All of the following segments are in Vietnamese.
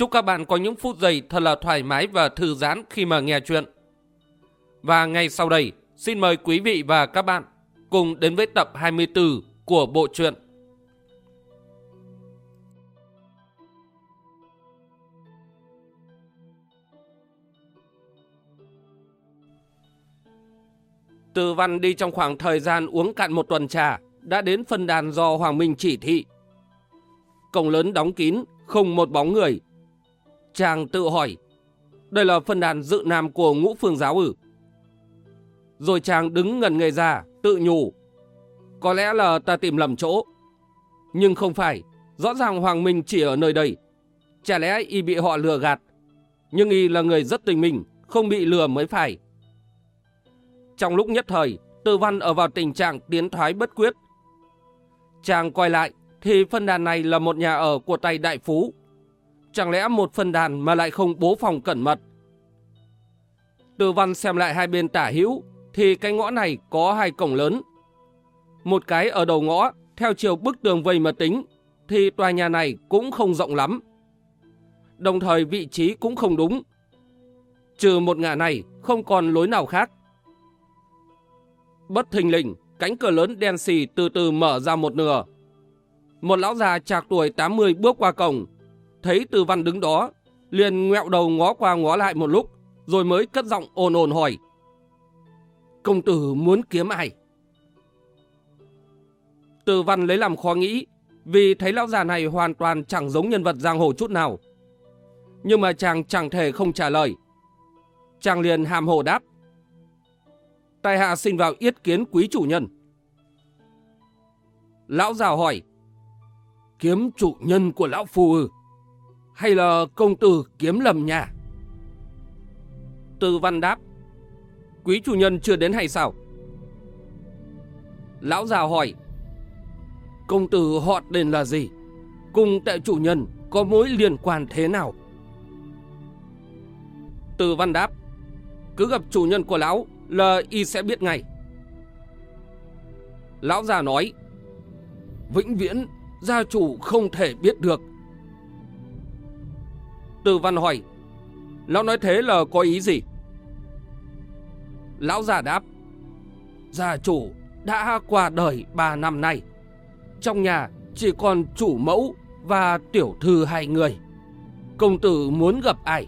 Chúc các bạn có những phút giây thật là thoải mái và thư giãn khi mà nghe chuyện. Và ngay sau đây, xin mời quý vị và các bạn cùng đến với tập 24 của bộ truyện. Từ văn đi trong khoảng thời gian uống cạn một tuần trà, đã đến phân đàn do Hoàng Minh chỉ thị. Cổng lớn đóng kín, không một bóng người, Chàng tự hỏi, đây là phân đàn dự nam của ngũ phương giáo ử. Rồi chàng đứng ngần người ra, tự nhủ. Có lẽ là ta tìm lầm chỗ. Nhưng không phải, rõ ràng Hoàng Minh chỉ ở nơi đây. Chả lẽ y bị họ lừa gạt. Nhưng y là người rất tình mình, không bị lừa mới phải. Trong lúc nhất thời, Tư Văn ở vào tình trạng tiến thoái bất quyết. Chàng quay lại, thì phân đàn này là một nhà ở của tay đại phú Chẳng lẽ một phần đàn mà lại không bố phòng cẩn mật? Từ văn xem lại hai bên tả hữu, thì cái ngõ này có hai cổng lớn. Một cái ở đầu ngõ, theo chiều bức tường vây mà tính, thì tòa nhà này cũng không rộng lắm. Đồng thời vị trí cũng không đúng. Trừ một ngã này, không còn lối nào khác. Bất thình lình, cánh cửa lớn đen xì từ từ mở ra một nửa. Một lão già trạc tuổi 80 bước qua cổng, thấy Từ Văn đứng đó, liền ngẹo đầu ngó qua ngó lại một lúc, rồi mới cất giọng ồn ồn hỏi. Công tử muốn kiếm ai? Từ Văn lấy làm khó nghĩ, vì thấy lão già này hoàn toàn chẳng giống nhân vật giang hồ chút nào. Nhưng mà chàng chẳng thể không trả lời. Chàng liền hàm hồ đáp. Tài hạ xin vào yết kiến quý chủ nhân. Lão già hỏi. Kiếm chủ nhân của lão phù ư? Hay là công tử kiếm lầm nhà? Tư văn đáp, quý chủ nhân chưa đến hay sao? Lão già hỏi, công tử họ đền là gì? Cùng tệ chủ nhân có mối liên quan thế nào? Tư văn đáp, cứ gặp chủ nhân của lão là y sẽ biết ngay. Lão già nói, vĩnh viễn gia chủ không thể biết được từ văn hỏi. Lão nói thế là có ý gì? Lão già đáp. Gia chủ đã qua đời 3 năm nay. Trong nhà chỉ còn chủ mẫu và tiểu thư hai người. Công tử muốn gặp ai?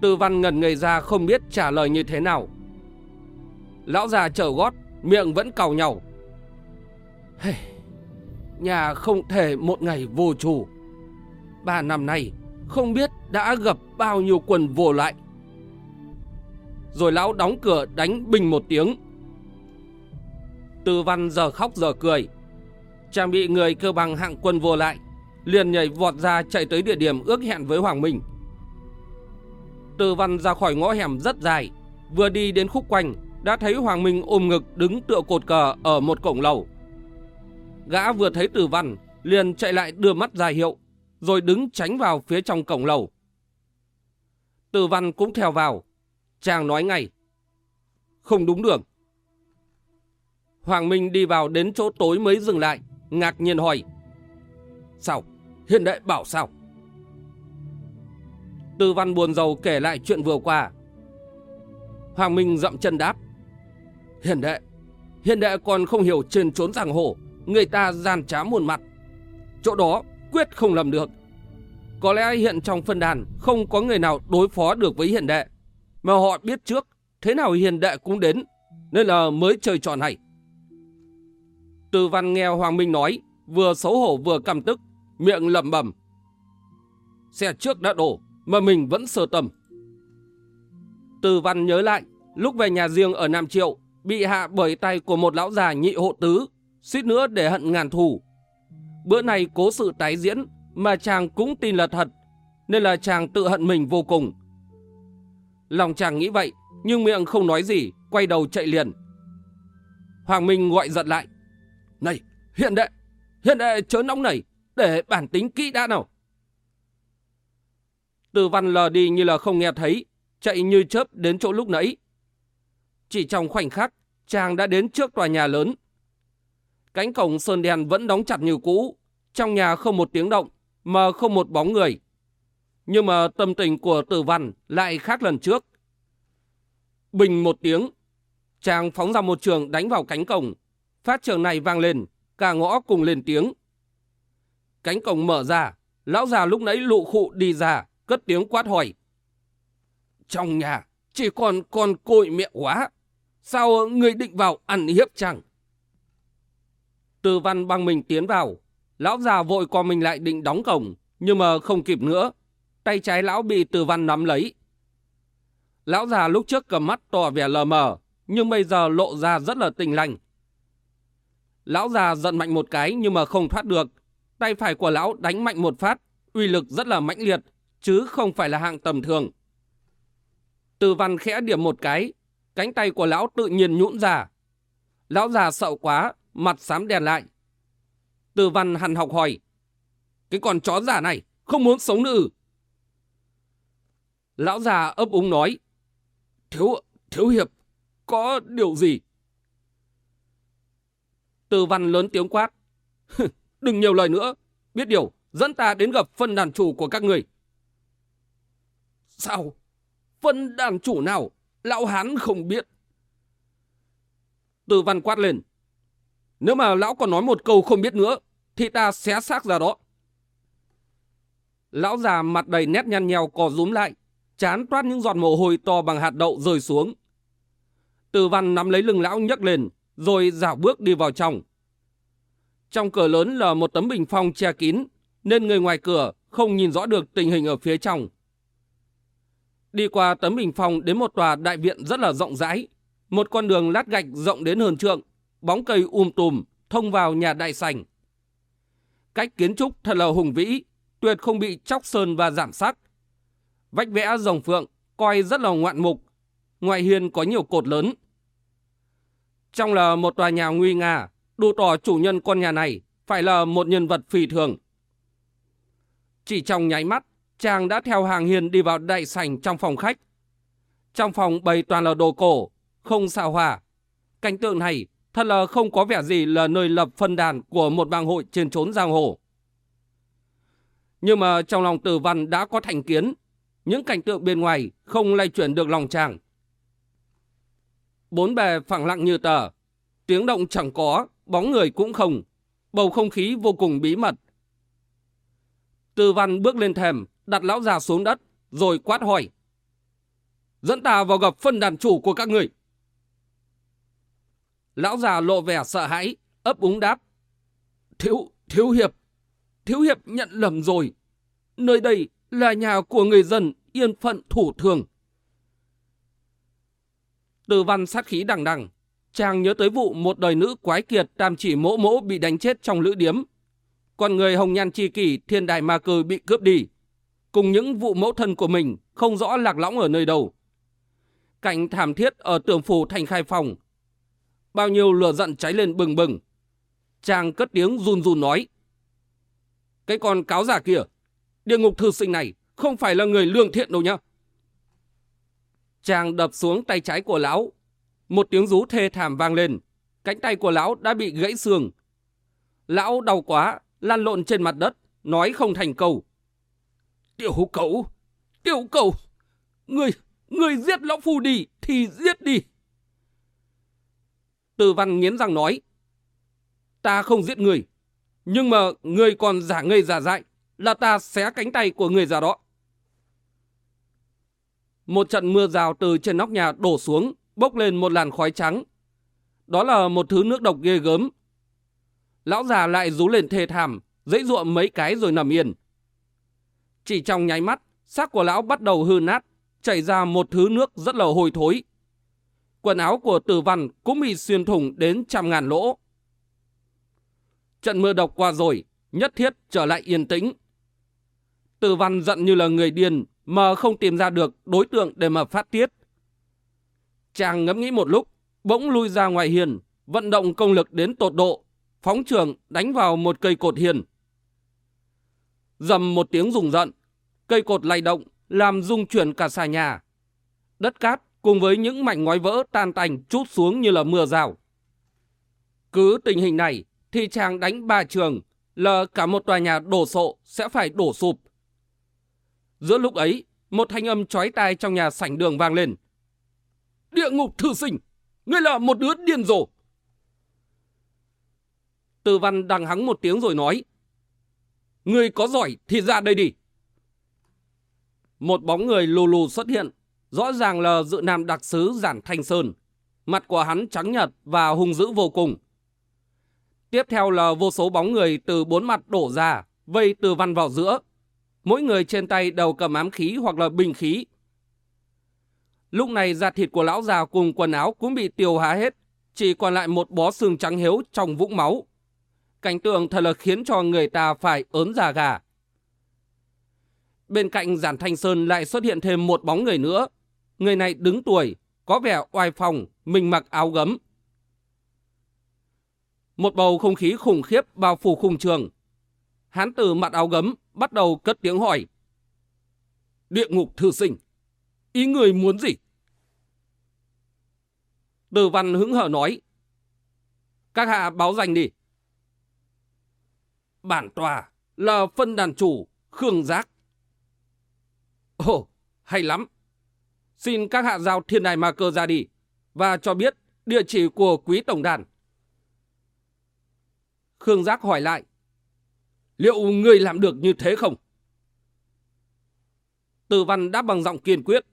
Từ văn ngần người ra không biết trả lời như thế nào. Lão già trở gót, miệng vẫn cào nhau. Hey, nhà không thể một ngày vô chủ. Ba năm nay, không biết đã gặp bao nhiêu quần vô lại. Rồi lão đóng cửa đánh bình một tiếng. Tư văn giờ khóc giờ cười. Chàng bị người cơ bằng hạng quân vô lại. Liền nhảy vọt ra chạy tới địa điểm ước hẹn với Hoàng Minh. Tư văn ra khỏi ngõ hẻm rất dài. Vừa đi đến khúc quanh, đã thấy Hoàng Minh ôm ngực đứng tựa cột cờ ở một cổng lầu. Gã vừa thấy Từ Văn, liền chạy lại đưa mắt ra hiệu rồi đứng tránh vào phía trong cổng lầu. Từ văn cũng theo vào. Chàng nói ngay. Không đúng đường. Hoàng Minh đi vào đến chỗ tối mới dừng lại, ngạc nhiên hỏi. Sao? Hiện đệ bảo sao? Tư văn buồn rầu kể lại chuyện vừa qua. Hoàng Minh dậm chân đáp. Hiện đệ, hiện đệ còn không hiểu trên trốn giang hồ, người ta gian trá muôn mặt. Chỗ đó quyết không làm được. Có lẽ hiện trong phân đàn không có người nào đối phó được với hiền đệ. Mà họ biết trước, thế nào hiền đệ cũng đến, nên là mới chơi trò này. Từ văn nghe Hoàng Minh nói, vừa xấu hổ vừa căm tức, miệng lẩm bẩm. Xe trước đã đổ, mà mình vẫn sơ tầm. Từ văn nhớ lại, lúc về nhà riêng ở Nam Triệu, bị hạ bởi tay của một lão già nhị hộ tứ, suýt nữa để hận ngàn thù. Bữa này cố sự tái diễn, mà chàng cũng tin là thật, nên là chàng tự hận mình vô cùng. Lòng chàng nghĩ vậy, nhưng miệng không nói gì, quay đầu chạy liền. Hoàng Minh gọi giật lại. Này, hiện đệ, hiện đệ chớ nóng nảy, để bản tính kỹ đã nào. Từ văn lờ đi như là không nghe thấy, chạy như chớp đến chỗ lúc nãy. Chỉ trong khoảnh khắc, chàng đã đến trước tòa nhà lớn. Cánh cổng sơn đèn vẫn đóng chặt như cũ, trong nhà không một tiếng động, mà không một bóng người. Nhưng mà tâm tình của tử văn lại khác lần trước. Bình một tiếng, chàng phóng ra một trường đánh vào cánh cổng. Phát trường này vang lên, cả ngõ cùng lên tiếng. Cánh cổng mở ra, lão già lúc nãy lụ khụ đi ra, cất tiếng quát hỏi. Trong nhà, chỉ còn con cội mẹ quá. Sao người định vào ăn hiếp chẳng? Từ văn băng mình tiến vào. Lão già vội co mình lại định đóng cổng, nhưng mà không kịp nữa. Tay trái lão bị từ văn nắm lấy. Lão già lúc trước cầm mắt tỏ vẻ lờ mờ, nhưng bây giờ lộ ra rất là tình lành. Lão già giận mạnh một cái nhưng mà không thoát được. Tay phải của lão đánh mạnh một phát, uy lực rất là mãnh liệt, chứ không phải là hạng tầm thường. Từ văn khẽ điểm một cái, cánh tay của lão tự nhiên nhũn ra. Lão già sợ quá, mặt xám đèn lại. Từ văn hằn học hỏi, cái con chó giả này không muốn sống nữa. Lão già ấp úng nói, thiếu, thiếu hiệp, có điều gì? Từ văn lớn tiếng quát, đừng nhiều lời nữa, biết điều, dẫn ta đến gặp phân đàn chủ của các người. Sao? Phân đàn chủ nào? Lão Hán không biết. Từ văn quát lên. Nếu mà lão còn nói một câu không biết nữa, thì ta xé xác ra đó. Lão già mặt đầy nét nhăn nhèo cò rúm lại, chán toát những giọt mồ hôi to bằng hạt đậu rơi xuống. Từ văn nắm lấy lưng lão nhấc lên, rồi dạo bước đi vào trong. Trong cửa lớn là một tấm bình phong che kín, nên người ngoài cửa không nhìn rõ được tình hình ở phía trong. Đi qua tấm bình phong đến một tòa đại viện rất là rộng rãi. Một con đường lát gạch rộng đến hơn trượng, bóng cây um tùm, thông vào nhà đại sảnh. Cách kiến trúc thật là hùng vĩ, tuyệt không bị chóc sơn và giảm sắc. Vách vẽ rồng phượng, coi rất là ngoạn mục. Ngoài hiên có nhiều cột lớn. Trong là một tòa nhà nguy nga, đủ tỏ chủ nhân con nhà này phải là một nhân vật phi thường. Chỉ trong nháy mắt, chàng đã theo hàng hiền đi vào đại sảnh trong phòng khách. Trong phòng bày toàn là đồ cổ, không xào hòa. Cảnh tượng này thật là không có vẻ gì là nơi lập phân đàn của một bang hội trên trốn giang hồ. Nhưng mà trong lòng tử văn đã có thành kiến, những cảnh tượng bên ngoài không lay chuyển được lòng chàng. Bốn bề phẳng lặng như tờ, tiếng động chẳng có, bóng người cũng không, bầu không khí vô cùng bí mật. Tư văn bước lên thềm, đặt lão già xuống đất, rồi quát hỏi. Dẫn ta vào gặp phân đàn chủ của các người. Lão già lộ vẻ sợ hãi, ấp úng đáp. Thiếu, thiếu hiệp, thiếu hiệp nhận lầm rồi. Nơi đây là nhà của người dân yên phận thủ thường. Từ văn sát khí đằng đằng, chàng nhớ tới vụ một đời nữ quái kiệt tam chỉ mỗ mỗ bị đánh chết trong lữ điếm. Còn người hồng nhan chi kỷ thiên đại ma cư bị cướp đi cùng những vụ mẫu thân của mình không rõ lạc lõng ở nơi đâu. Cảnh thảm thiết ở tường phủ thành khai phòng. Bao nhiêu lửa giận cháy lên bừng bừng. Chàng cất tiếng run run nói. Cái con cáo giả kia, địa ngục thư sinh này không phải là người lương thiện đâu nhá. Chàng đập xuống tay trái của lão. Một tiếng rú thê thảm vang lên. Cánh tay của lão đã bị gãy xương. Lão đau quá, lăn lộn trên mặt đất, nói không thành câu. Tiểu cậu, tiểu cậu, người, người giết lão phu đi thì giết đi. Từ văn nghiến răng nói, ta không giết người, nhưng mà người còn giả ngây giả dại là ta xé cánh tay của người già đó. Một trận mưa rào từ trên nóc nhà đổ xuống, bốc lên một làn khói trắng. Đó là một thứ nước độc ghê gớm. Lão già lại rú lên thê thảm, dãy ruộng mấy cái rồi nằm yên. Chỉ trong nháy mắt, xác của lão bắt đầu hư nát, chảy ra một thứ nước rất là hôi thối. Quần áo của tử văn cũng bị xuyên thủng đến trăm ngàn lỗ. Trận mưa độc qua rồi, nhất thiết trở lại yên tĩnh. Từ văn giận như là người điên mà không tìm ra được đối tượng để mà phát tiết. Chàng ngẫm nghĩ một lúc, bỗng lui ra ngoài hiền, vận động công lực đến tột độ, phóng trường đánh vào một cây cột hiền. Dầm một tiếng rùng giận, cây cột lay động, làm rung chuyển cả xà nhà. Đất cát cùng với những mảnh ngói vỡ tan tành chút xuống như là mưa rào. Cứ tình hình này thì chàng đánh ba trường là cả một tòa nhà đổ sộ sẽ phải đổ sụp. Giữa lúc ấy, một thanh âm chói tai trong nhà sảnh đường vang lên. Địa ngục thư sinh, ngươi là một đứa điên rồ. Từ văn đằng hắng một tiếng rồi nói. Ngươi có giỏi thì ra đây đi. Một bóng người lù lù xuất hiện, rõ ràng là dự nam đặc sứ Giản Thanh Sơn. Mặt của hắn trắng nhật và hung dữ vô cùng. Tiếp theo là vô số bóng người từ bốn mặt đổ ra, vây từ văn vào giữa. Mỗi người trên tay đều cầm ám khí hoặc là bình khí. Lúc này da thịt của lão già cùng quần áo cũng bị tiêu hóa hết, chỉ còn lại một bó xương trắng hiếu trong vũng máu. Cảnh tượng thật là khiến cho người ta phải ớn già gà. Bên cạnh giản thanh sơn lại xuất hiện thêm một bóng người nữa. Người này đứng tuổi, có vẻ oai phòng, mình mặc áo gấm. Một bầu không khí khủng khiếp bao phủ khung trường. Hán tử mặt áo gấm bắt đầu cất tiếng hỏi. Địa ngục thư sinh, ý người muốn gì? Từ văn hứng hở nói. Các hạ báo danh đi. Bản tòa là phân đàn chủ Khương Giác. Ồ, hay lắm. Xin các hạ giao thiên đài ma cơ ra đi và cho biết địa chỉ của quý tổng đàn. Khương Giác hỏi lại. Liệu người làm được như thế không? Từ văn đáp bằng giọng kiên quyết.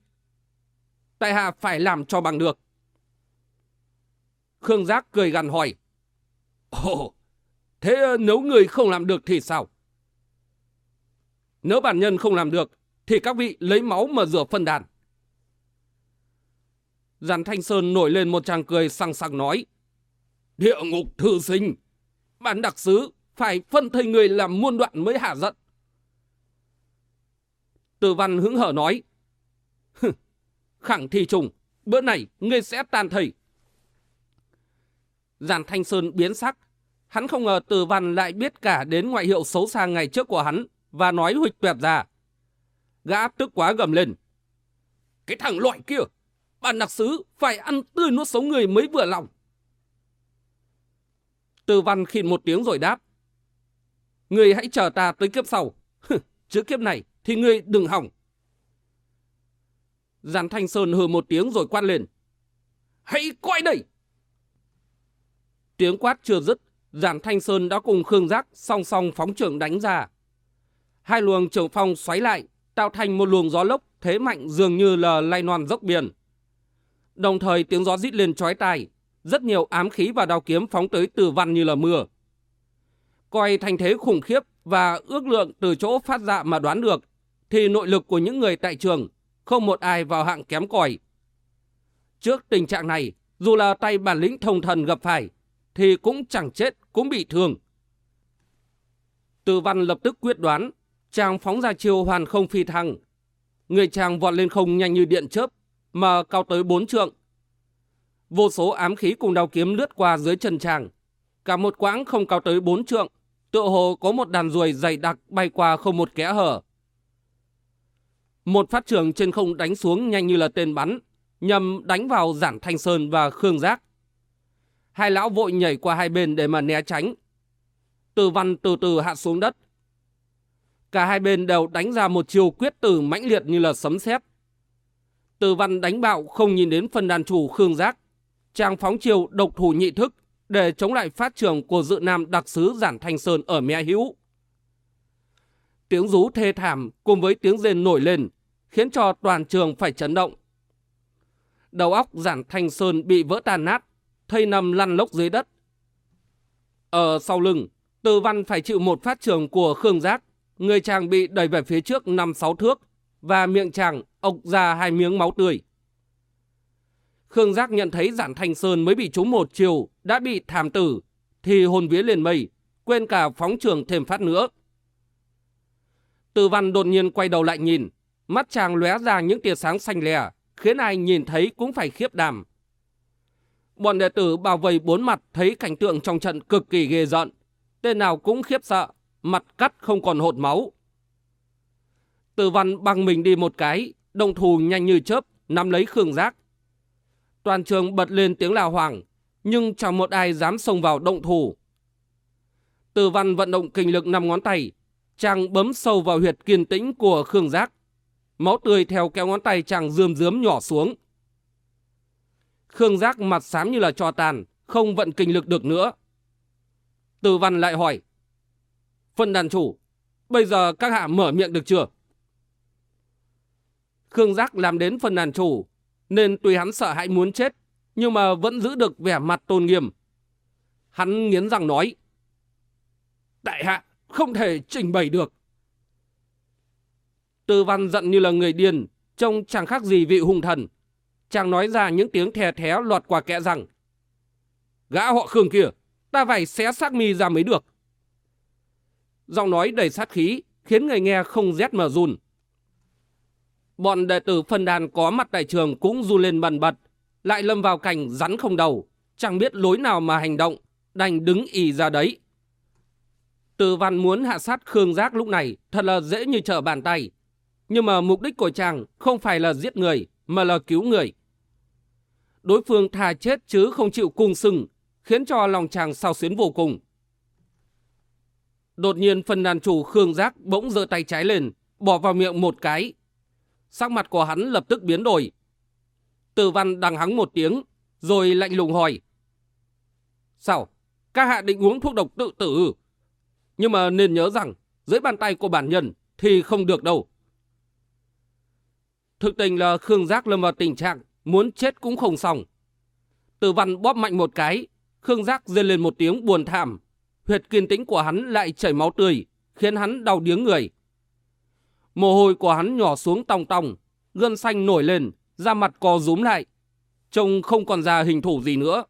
Tại hạ phải làm cho bằng được. Khương Giác cười gằn hỏi. Ồ, thế nếu người không làm được thì sao? Nếu bản nhân không làm được, thì các vị lấy máu mà rửa phân đàn. Giàn Thanh Sơn nổi lên một tràng cười sang sang nói. Địa ngục thư sinh, bản đặc sứ phải phân thây người làm muôn đoạn mới hạ giận. Từ văn hứng hở nói. Khẳng thi trùng, bữa này ngươi sẽ tan thầy. Giàn Thanh Sơn biến sắc. Hắn không ngờ từ văn lại biết cả đến ngoại hiệu xấu xa ngày trước của hắn và nói huyệt tuyệt ra. Gã tức quá gầm lên. Cái thằng loại kia, bản đặc sứ phải ăn tươi nuốt sống người mới vừa lòng. Từ văn khịn một tiếng rồi đáp. Người hãy chờ ta tới kiếp sau. Trước kiếp này thì người đừng hỏng. Giàn Thanh Sơn hừ một tiếng rồi quát lên. Hãy coi đây! Tiếng quát chưa dứt, Giản Thanh Sơn đã cùng Khương Giác song song phóng trưởng đánh ra. Hai luồng trường phong xoáy lại, tạo thành một luồng gió lốc thế mạnh dường như là lay non dốc biển. Đồng thời tiếng gió rít lên chói tai, rất nhiều ám khí và đao kiếm phóng tới từ văn như là mưa. Coi thành thế khủng khiếp và ước lượng từ chỗ phát dạ mà đoán được, thì nội lực của những người tại trường không một ai vào hạng kém cỏi. Trước tình trạng này, dù là tay bản lĩnh thông thần gặp phải, thì cũng chẳng chết, cũng bị thương. Từ văn lập tức quyết đoán, chàng phóng ra chiêu hoàn không phi thăng. Người chàng vọt lên không nhanh như điện chớp, mà cao tới bốn trượng. Vô số ám khí cùng đao kiếm lướt qua dưới chân chàng. Cả một quãng không cao tới bốn trượng, tựa hồ có một đàn ruồi dày đặc bay qua không một kẽ hở. Một phát trường trên không đánh xuống nhanh như là tên bắn, nhằm đánh vào Giản Thanh Sơn và Khương Giác. Hai lão vội nhảy qua hai bên để mà né tránh. Từ văn từ từ hạ xuống đất. Cả hai bên đều đánh ra một chiều quyết tử mãnh liệt như là sấm sét. Từ văn đánh bạo không nhìn đến phần đàn chủ Khương Giác. Chàng phóng chiều độc thủ nhị thức để chống lại phát trường của dự nam đặc sứ Giản Thanh Sơn ở Mẹ Hữu. Tiếng rú thê thảm cùng với tiếng rên nổi lên khiến cho toàn trường phải chấn động. Đầu óc Giản Thanh Sơn bị vỡ tan nát, thây nằm lăn lốc dưới đất. Ở sau lưng, Từ Văn phải chịu một phát trường của Khương Giác, người chàng bị đẩy về phía trước 5-6 thước và miệng chàng ộc ra hai miếng máu tươi. Khương Giác nhận thấy Giản Thanh Sơn mới bị trúng một chiều đã bị thảm tử, thì hồn vía liền mây, quên cả phóng trường thêm phát nữa. Từ văn đột nhiên quay đầu lại nhìn, mắt chàng lóe ra những tia sáng xanh lè, khiến ai nhìn thấy cũng phải khiếp đảm. Bọn đệ tử bao vây bốn mặt thấy cảnh tượng trong trận cực kỳ ghê giận. Tên nào cũng khiếp sợ, mặt cắt không còn hột máu. Từ văn băng mình đi một cái, động thù nhanh như chớp, nắm lấy Khương Giác. Toàn trường bật lên tiếng la hoảng, nhưng chẳng một ai dám xông vào động thủ. Từ văn vận động kinh lực năm ngón tay, chàng bấm sâu vào huyệt kiên tĩnh của Khương Giác. Máu tươi theo kéo ngón tay chàng rươm rướm nhỏ xuống. Khương Giác mặt xám như là trò tàn, không vận kinh lực được nữa. Từ văn lại hỏi. Phân đàn chủ, bây giờ các hạ mở miệng được chưa? Khương Giác làm đến phần đàn chủ, nên tuy hắn sợ hãi muốn chết, nhưng mà vẫn giữ được vẻ mặt tôn nghiêm. Hắn nghiến răng nói. Đại hạ, không thể trình bày được. tư văn giận như là người điên, trông chẳng khác gì vị hung thần. Chàng nói ra những tiếng thè thé lọt qua kẽ rằng. Gã họ Khương kia, ta phải xé xác mi ra mới được. Giọng nói đầy sát khí, khiến người nghe không rét mà run. Bọn đệ tử phân đàn có mặt tại trường cũng du lên bần bật, lại lâm vào cảnh rắn không đầu, chẳng biết lối nào mà hành động, đành đứng ì ra đấy. Từ văn muốn hạ sát Khương Giác lúc này thật là dễ như trở bàn tay. Nhưng mà mục đích của chàng không phải là giết người, mà là cứu người. Đối phương thà chết chứ không chịu cung sừng, khiến cho lòng chàng sao xuyến vô cùng. Đột nhiên phần đàn chủ Khương Giác bỗng giơ tay trái lên, bỏ vào miệng một cái. Sắc mặt của hắn lập tức biến đổi. Tử văn đằng hắng một tiếng, rồi lạnh lùng hỏi. Sao? Các hạ định uống thuốc độc tự tử nhưng mà nên nhớ rằng, dưới bàn tay của bản nhân thì không được đâu. Thực tình là Khương Giác lâm vào tình trạng muốn chết cũng không xong. Tử văn bóp mạnh một cái, Khương Giác rên lên một tiếng buồn thảm. Huyệt kiên tĩnh của hắn lại chảy máu tươi, khiến hắn đau điếng người. Mồ hôi của hắn nhỏ xuống tòng tòng, gân xanh nổi lên, da mặt co rúm lại. Trông không còn ra hình thủ gì nữa.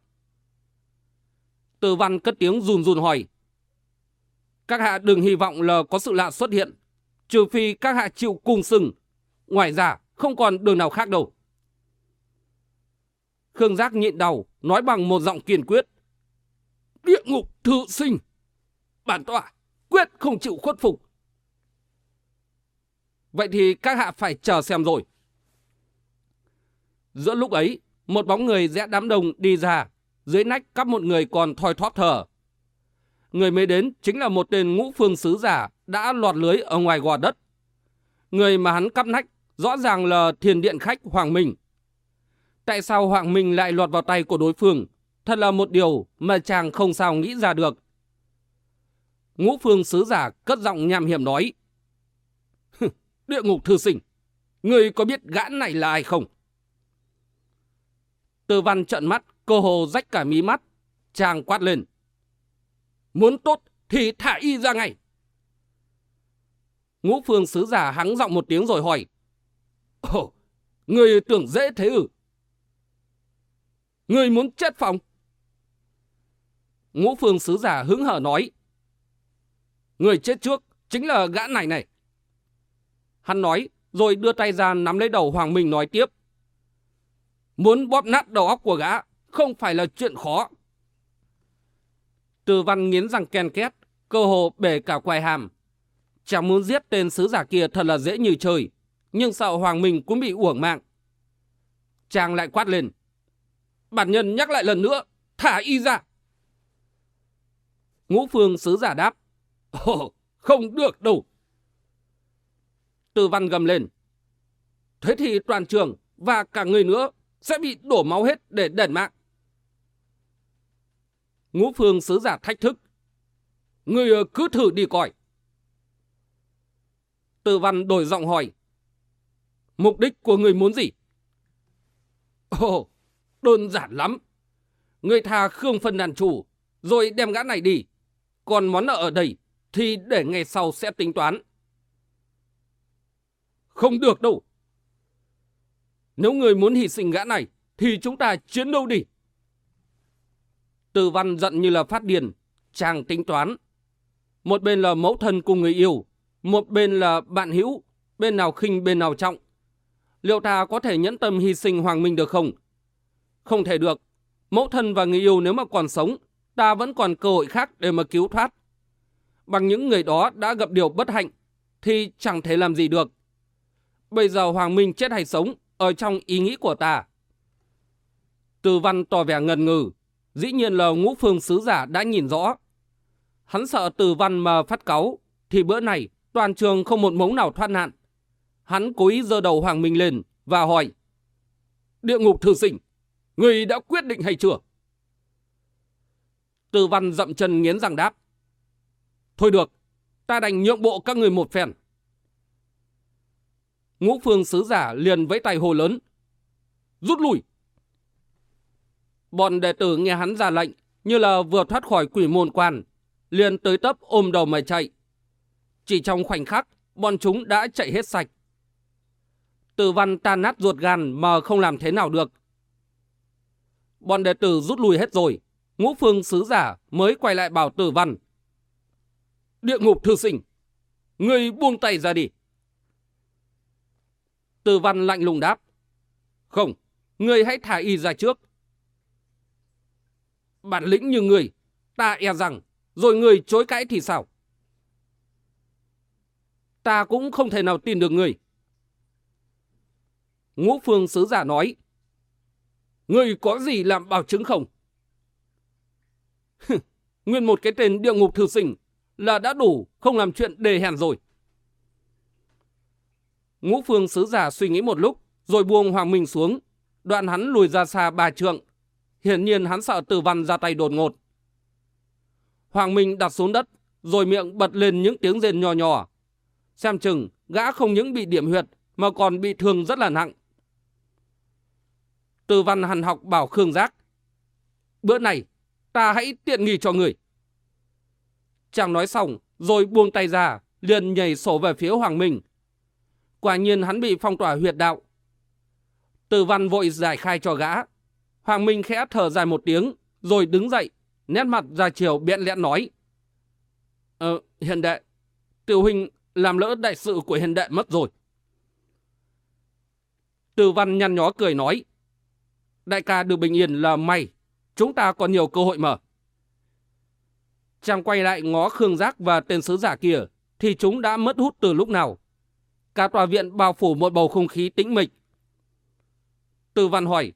Từ văn cất tiếng run run hỏi. Các hạ đừng hy vọng là có sự lạ xuất hiện, trừ phi các hạ chịu cùng sừng. Ngoài ra, không còn đường nào khác đâu. Khương Giác nhịn đầu, nói bằng một giọng kiên quyết. Địa ngục thự sinh. Bản tọa, quyết không chịu khuất phục. Vậy thì các hạ phải chờ xem rồi. Giữa lúc ấy, một bóng người rẽ đám đông đi ra, dưới nách cắp một người còn thoi thóp thở. Người mới đến chính là một tên ngũ phương sứ giả đã lọt lưới ở ngoài gò đất. Người mà hắn cắp nách rõ ràng là thiền điện khách Hoàng Minh. Tại sao Hoàng Minh lại lọt vào tay của đối phương? Thật là một điều mà chàng không sao nghĩ ra được. Ngũ phương sứ giả cất giọng nham hiểm nói. Địa ngục thư sinh, người có biết gã này là ai không? Tư văn trợn mắt, cô hồ rách cả mí mắt. Chàng quát lên. Muốn tốt thì thả y ra ngay. Ngũ phương sứ giả hắng giọng một tiếng rồi hỏi. Ồ, người tưởng dễ thế ư? Người muốn chết phòng? Ngũ phương sứ giả hứng hở nói. Người chết trước chính là gã này này. Hắn nói rồi đưa tay ra nắm lấy đầu Hoàng Minh nói tiếp. Muốn bóp nát đầu óc của gã không phải là chuyện khó. Từ văn nghiến răng ken két, cơ hồ bể cả quài hàm. Chàng muốn giết tên sứ giả kia thật là dễ như chơi, nhưng sợ Hoàng Minh cũng bị uổng mạng. Chàng lại quát lên. Bản nhân nhắc lại lần nữa, thả y ra. Ngũ phương sứ giả đáp. Ồ, không được đâu. Từ văn gầm lên. Thế thì toàn trường và cả người nữa sẽ bị đổ máu hết để đền mạng. Ngũ phương sứ giả thách thức. Người ờ, cứ thử đi coi. Từ văn đổi giọng hỏi. Mục đích của người muốn gì? Ồ, đơn giản lắm. Người thà Khương phân đàn chủ, rồi đem gã này đi. Còn món nợ ở đây, thì để ngày sau sẽ tính toán. Không được đâu. Nếu người muốn hy sinh gã này, thì chúng ta chiến đấu đi. Từ văn giận như là phát điên, chàng tính toán. Một bên là mẫu thân cùng người yêu, Một bên là bạn hữu, bên nào khinh bên nào trọng. Liệu ta có thể nhẫn tâm hy sinh Hoàng Minh được không? Không thể được. Mẫu thân và người yêu nếu mà còn sống, ta vẫn còn cơ hội khác để mà cứu thoát. Bằng những người đó đã gặp điều bất hạnh, thì chẳng thể làm gì được. Bây giờ Hoàng Minh chết hay sống, ở trong ý nghĩ của ta. Từ văn tỏ vẻ ngần ngừ, dĩ nhiên là ngũ phương sứ giả đã nhìn rõ. Hắn sợ từ văn mà phát cáu, thì bữa này toàn trường không một mống nào thoát nạn. Hắn cố ý giơ đầu Hoàng Minh lên và hỏi. Địa ngục thư sinh, người đã quyết định hay chưa? Từ văn dậm chân nghiến răng đáp. Thôi được, ta đành nhượng bộ các người một phen. Ngũ phương sứ giả liền vẫy tay hồ lớn. Rút lui! Bọn đệ tử nghe hắn ra lệnh, như là vừa thoát khỏi quỷ môn quan, liền tới tấp ôm đầu mà chạy. Chỉ trong khoảnh khắc, bọn chúng đã chạy hết sạch. Tử văn tan nát ruột gan mà không làm thế nào được. Bọn đệ tử rút lui hết rồi, ngũ phương sứ giả mới quay lại bảo tử văn. Địa ngục thư sinh, người buông tay ra đi. Từ văn lạnh lùng đáp. Không, người hãy thả y ra trước. Bản lĩnh như người, ta e rằng, rồi người chối cãi thì sao? Ta cũng không thể nào tin được người. Ngũ phương sứ giả nói. Người có gì làm bảo chứng không? Nguyên một cái tên địa ngục thư sinh là đã đủ không làm chuyện đề hèn rồi. Ngũ phương sứ giả suy nghĩ một lúc, rồi buông Hoàng Minh xuống. Đoạn hắn lùi ra xa ba trượng. Hiển nhiên hắn sợ tử văn ra tay đột ngột. Hoàng Minh đặt xuống đất, rồi miệng bật lên những tiếng rên nhỏ nhỏ. Xem chừng, gã không những bị điểm huyệt, mà còn bị thương rất là nặng. Từ văn hằn học bảo Khương Giác. Bữa này, ta hãy tiện nghỉ cho người. Chàng nói xong, rồi buông tay ra, liền nhảy sổ về phía Hoàng Minh. Quả nhiên hắn bị phong tỏa huyệt đạo. Từ văn vội giải khai cho gã. Hoàng Minh khẽ thở dài một tiếng, rồi đứng dậy, nét mặt ra chiều biện lẽn nói. Ờ, hiền đệ, tiểu huynh làm lỡ đại sự của hiền đệ mất rồi. Từ văn nhăn nhó cười nói. Đại ca được bình yên là may, chúng ta còn nhiều cơ hội mở. Chàng quay lại ngó Khương Giác và tên sứ giả kia, thì chúng đã mất hút từ lúc nào. Cả tòa viện bao phủ một bầu không khí tĩnh mịch. Từ văn hỏi,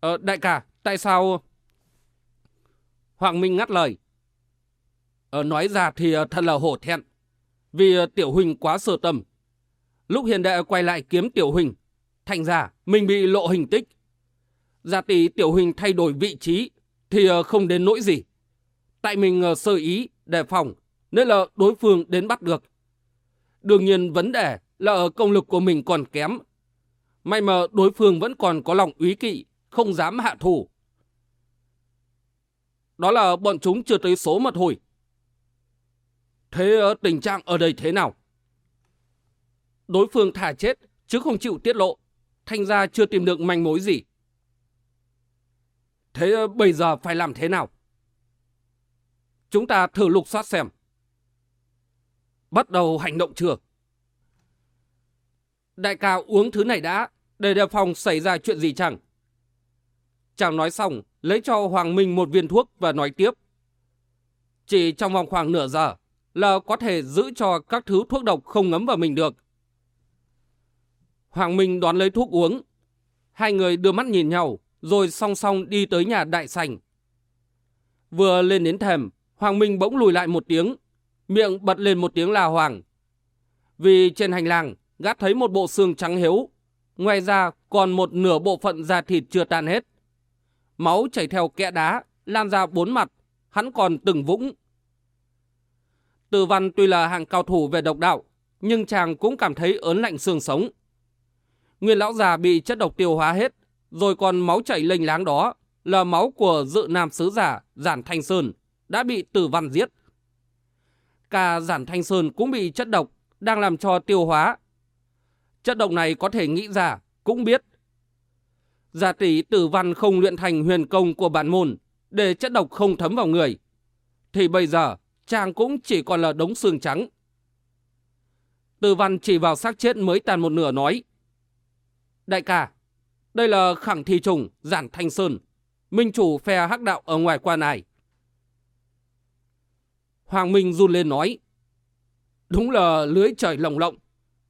Ờ, đại ca, tại sao... Hoàng Minh ngắt lời. Ờ, nói ra thì ờ, thật là hổ thẹn. Vì ờ, tiểu huynh quá sơ tâm. Lúc hiền đệ quay lại kiếm tiểu huynh, thành ra mình bị lộ hình tích. Giả tỷ tiểu huynh thay đổi vị trí thì ờ, không đến nỗi gì. Tại mình sơ ý, đề phòng, nên là đối phương đến bắt được. Đương nhiên vấn đề là ở công lực của mình còn kém. May mà đối phương vẫn còn có lòng úy kỵ, không dám hạ thủ. Đó là bọn chúng chưa tới số mà thôi. Thế ờ, tình trạng ở đây thế nào? Đối phương thả chết, chứ không chịu tiết lộ. Thanh ra chưa tìm được manh mối gì. Thế ờ, bây giờ phải làm thế nào? Chúng ta thử lục soát xem. Bắt đầu hành động chưa? Đại ca uống thứ này đã, để đề phòng xảy ra chuyện gì chẳng? Chàng nói xong, lấy cho Hoàng Minh một viên thuốc và nói tiếp. Chỉ trong vòng khoảng nửa giờ là có thể giữ cho các thứ thuốc độc không ngấm vào mình được. Hoàng Minh đoán lấy thuốc uống. Hai người đưa mắt nhìn nhau, rồi song song đi tới nhà đại sành. Vừa lên đến thềm, Hoàng Minh bỗng lùi lại một tiếng, miệng bật lên một tiếng là hoàng. Vì trên hành lang, gắt thấy một bộ xương trắng hiếu, ngoài ra còn một nửa bộ phận da thịt chưa tan hết. Máu chảy theo kẽ đá, lan ra bốn mặt, hắn còn từng vũng. Từ văn tuy là hàng cao thủ về độc đạo, nhưng chàng cũng cảm thấy ớn lạnh xương sống. Nguyên lão già bị chất độc tiêu hóa hết, rồi còn máu chảy lênh láng đó là máu của dự nam sứ giả Giản Thanh Sơn đã bị tử văn giết. Cả Giản Thanh Sơn cũng bị chất độc đang làm cho tiêu hóa. Chất độc này có thể nghĩ ra, cũng biết Giả tỷ tử văn không luyện thành huyền công của bản môn để chất độc không thấm vào người. Thì bây giờ chàng cũng chỉ còn là đống xương trắng. tử văn chỉ vào xác chết mới tàn một nửa nói. Đại ca, đây là khẳng thi trùng, giản thanh sơn, minh chủ phe hắc đạo ở ngoài quan này. Hoàng Minh run lên nói. Đúng là lưới trời lồng lộng.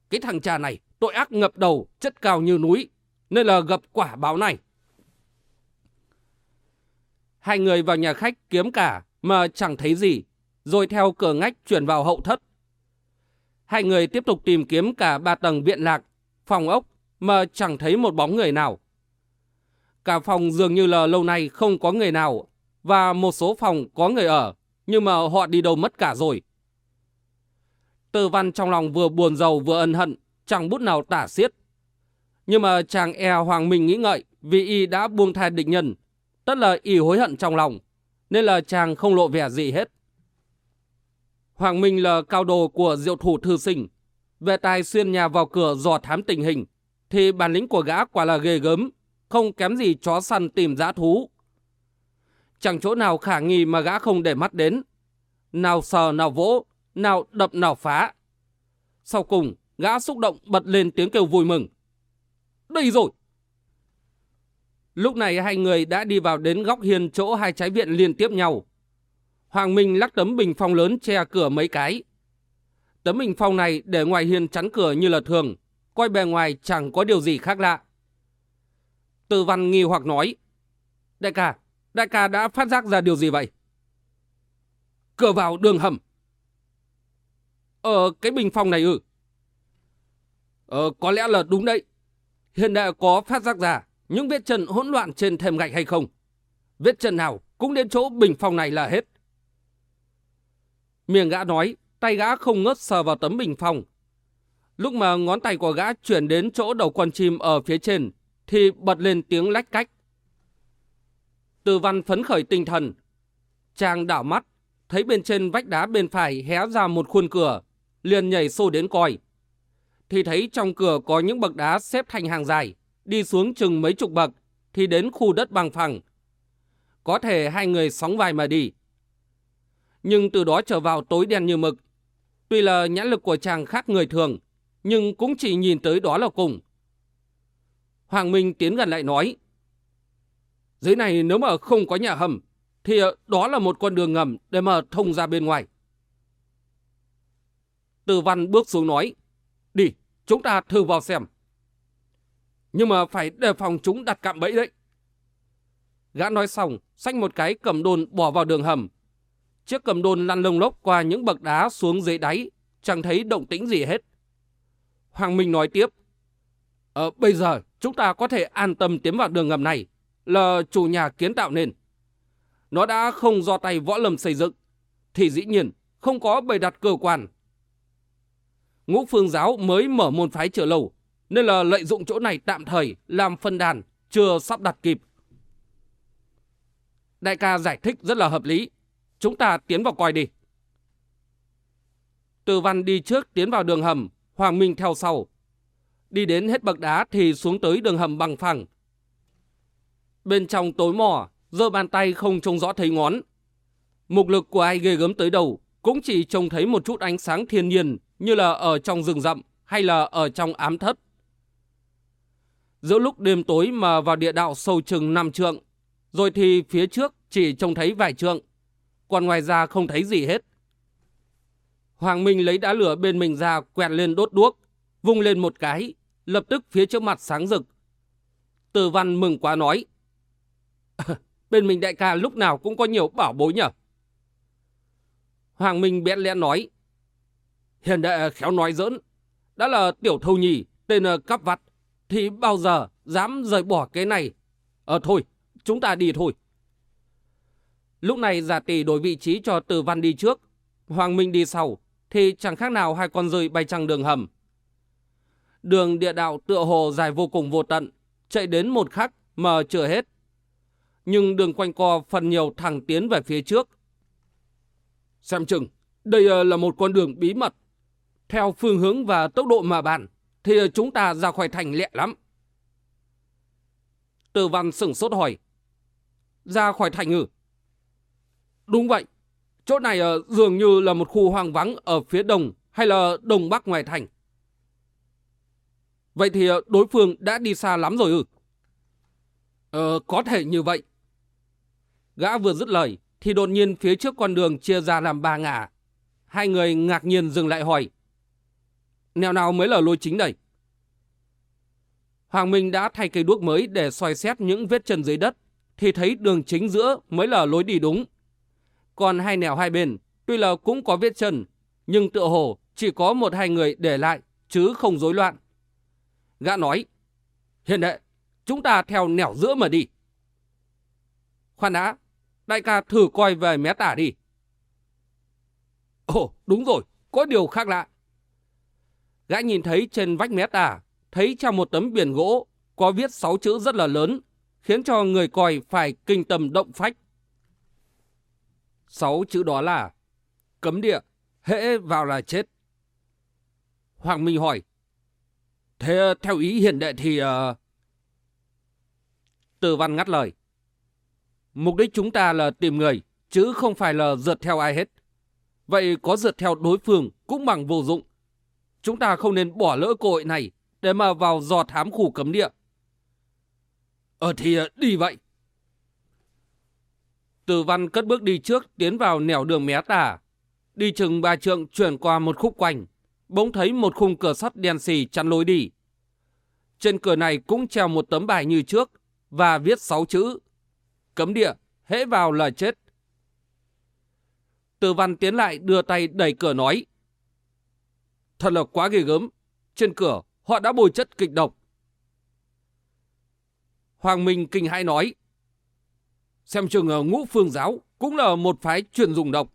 Cái thằng cha này tội ác ngập đầu, chất cao như núi, nên là gặp quả báo này. Hai người vào nhà khách kiếm cả mà chẳng thấy gì, rồi theo cửa ngách chuyển vào hậu thất. Hai người tiếp tục tìm kiếm cả ba tầng viện lạc, phòng ốc mà chẳng thấy một bóng người nào. Cả phòng dường như là lâu nay không có người nào và một số phòng có người ở, nhưng mà họ đi đâu mất cả rồi. Tư văn trong lòng vừa buồn giàu vừa ân hận, chẳng bút nào tả xiết. Nhưng mà chàng e Hoàng Minh nghĩ ngợi vì y đã buông thai địch nhân, tất là y hối hận trong lòng, nên là chàng không lộ vẻ gì hết. Hoàng Minh là cao đồ của diệu thủ thư sinh, về tài xuyên nhà vào cửa dò thám tình hình, thì bản lĩnh của gã quả là ghê gớm, không kém gì chó săn tìm dã thú. Chẳng chỗ nào khả nghi mà gã không để mắt đến. Nào sờ nào vỗ, nào đập nào phá. Sau cùng, gã xúc động bật lên tiếng kêu vui mừng. Đây rồi! Lúc này hai người đã đi vào đến góc hiên chỗ hai trái viện liên tiếp nhau. Hoàng Minh lắc tấm bình phong lớn che cửa mấy cái. Tấm bình phong này để ngoài hiên chắn cửa như là thường, coi bề ngoài chẳng có điều gì khác lạ. Từ văn nghi hoặc nói, Đại ca, đại ca đã phát giác ra điều gì vậy? Cửa vào đường hầm. Ờ, cái bình phong này ư? Ờ, có lẽ là đúng đấy. Hiện đại có phát giác ra những vết chân hỗn loạn trên thềm gạch hay không? Vết chân nào cũng đến chỗ bình phòng này là hết. Miệng gã nói, tay gã không ngớt sờ vào tấm bình phòng Lúc mà ngón tay của gã chuyển đến chỗ đầu con chim ở phía trên, thì bật lên tiếng lách cách. Từ văn phấn khởi tinh thần. Chàng đảo mắt, thấy bên trên vách đá bên phải hé ra một khuôn cửa, liền nhảy xô đến coi. Thì thấy trong cửa có những bậc đá xếp thành hàng dài, đi xuống chừng mấy chục bậc, thì đến khu đất bằng phẳng. Có thể hai người sóng vai mà đi. Nhưng từ đó trở vào tối đen như mực. Tuy là nhãn lực của chàng khác người thường, nhưng cũng chỉ nhìn tới đó là cùng. Hoàng Minh tiến gần lại nói. Dưới này nếu mà không có nhà hầm, thì đó là một con đường ngầm để mà thông ra bên ngoài. Từ văn bước xuống nói. Đi, chúng ta thử vào xem. Nhưng mà phải đề phòng chúng đặt cạm bẫy đấy. Gã nói xong, xách một cái cầm đồn bỏ vào đường hầm. Chiếc cầm đồn lăn lông lốc qua những bậc đá xuống dưới đáy, chẳng thấy động tĩnh gì hết. Hoàng Minh nói tiếp. Ờ, bây giờ chúng ta có thể an tâm tiến vào đường ngầm này là chủ nhà kiến tạo nên. Nó đã không do tay võ lâm xây dựng, thì dĩ nhiên không có bày đặt cơ quan. Ngũ phương giáo mới mở môn phái chưa lâu, nên là lợi dụng chỗ này tạm thời làm phân đàn, chưa sắp đặt kịp. Đại ca giải thích rất là hợp lý. Chúng ta tiến vào coi đi. Từ văn đi trước tiến vào đường hầm, Hoàng Minh theo sau. Đi đến hết bậc đá thì xuống tới đường hầm bằng phẳng. Bên trong tối mò, giơ bàn tay không trông rõ thấy ngón. Mục lực của ai ghê gớm tới đầu, cũng chỉ trông thấy một chút ánh sáng thiên nhiên như là ở trong rừng rậm hay là ở trong ám thất. Giữa lúc đêm tối mà vào địa đạo sâu chừng năm trượng, rồi thì phía trước chỉ trông thấy vài trượng, còn ngoài ra không thấy gì hết. Hoàng Minh lấy đá lửa bên mình ra quẹt lên đốt đuốc, vung lên một cái, lập tức phía trước mặt sáng rực. Từ văn mừng quá nói. bên mình đại ca lúc nào cũng có nhiều bảo bối nhở. Hoàng Minh bẽn lẽ nói. Hiền đệ khéo nói giỡn. Đã là tiểu thâu nhì, tên ờ, cắp vặt, thì bao giờ dám rời bỏ cái này. Ờ thôi, chúng ta đi thôi. Lúc này giả tỷ đổi vị trí cho từ văn đi trước, Hoàng Minh đi sau, thì chẳng khác nào hai con rơi bay trăng đường hầm. Đường địa đạo tựa hồ dài vô cùng vô tận, chạy đến một khắc mà chưa hết. Nhưng đường quanh co phần nhiều thẳng tiến về phía trước. Xem chừng, đây ờ, là một con đường bí mật. Theo phương hướng và tốc độ mà bạn thì chúng ta ra khỏi thành lẹ lắm. Từ văn sửng sốt hỏi. Ra khỏi thành ư? Đúng vậy. Chỗ này ờ, dường như là một khu hoang vắng ở phía đông hay là đông bắc ngoài thành. Vậy thì ờ, đối phương đã đi xa lắm rồi ư? Ờ, có thể như vậy. Gã vừa dứt lời, thì đột nhiên phía trước con đường chia ra làm ba ngả. Hai người ngạc nhiên dừng lại hỏi. Nẻo nào mới là lối chính đây? Hoàng Minh đã thay cây đuốc mới để soi xét những vết chân dưới đất, thì thấy đường chính giữa mới là lối đi đúng. Còn hai nẻo hai bên, tuy là cũng có vết chân, nhưng tựa hồ chỉ có một hai người để lại, chứ không rối loạn. Gã nói, hiện đệ, chúng ta theo nẻo giữa mà đi. Khoan đã, đại ca thử coi về mé tả đi. Ồ, đúng rồi, có điều khác lạ. Gã nhìn thấy trên vách mét à, thấy trong một tấm biển gỗ có viết sáu chữ rất là lớn, khiến cho người coi phải kinh tâm động phách. Sáu chữ đó là cấm địa, hễ vào là chết. Hoàng Minh hỏi, thế theo ý hiện đệ thì... Uh... Từ văn ngắt lời. Mục đích chúng ta là tìm người, chứ không phải là rượt theo ai hết. Vậy có rượt theo đối phương cũng bằng vô dụng. Chúng ta không nên bỏ lỡ cơ hội này để mà vào dò thám khu cấm địa. Ờ thì ờ, đi vậy. Từ văn cất bước đi trước tiến vào nẻo đường mé tả. Đi chừng ba trượng chuyển qua một khúc quanh. Bỗng thấy một khung cửa sắt đen xì chắn lối đi. Trên cửa này cũng treo một tấm bài như trước và viết sáu chữ. Cấm địa, hễ vào là chết. Từ văn tiến lại đưa tay đẩy cửa nói. Thật là quá ghê gớm. Trên cửa họ đã bồi chất kịch độc. Hoàng Minh kinh hãi nói. Xem chừng ờ, ngũ phương giáo cũng là một phái truyền dùng độc.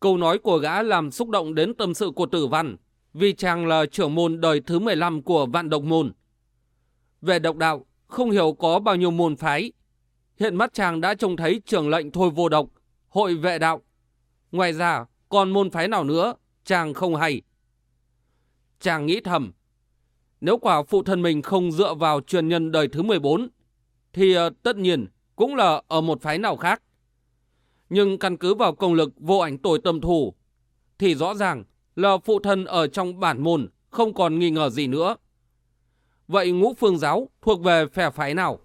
Câu nói của gã làm xúc động đến tâm sự của tử văn, vì chàng là trưởng môn đời thứ 15 của vạn độc môn. Về độc đạo, không hiểu có bao nhiêu môn phái. Hiện mắt chàng đã trông thấy trưởng lệnh thôi vô độc, hội vệ đạo. Ngoài ra, còn môn phái nào nữa, chàng không hay. Chàng nghĩ thầm, nếu quả phụ thân mình không dựa vào truyền nhân đời thứ 14, thì ờ, tất nhiên cũng là ở một phái nào khác. Nhưng căn cứ vào công lực vô ảnh tội tâm thủ, thì rõ ràng là phụ thân ở trong bản môn không còn nghi ngờ gì nữa. Vậy ngũ phương giáo thuộc về phe phái nào?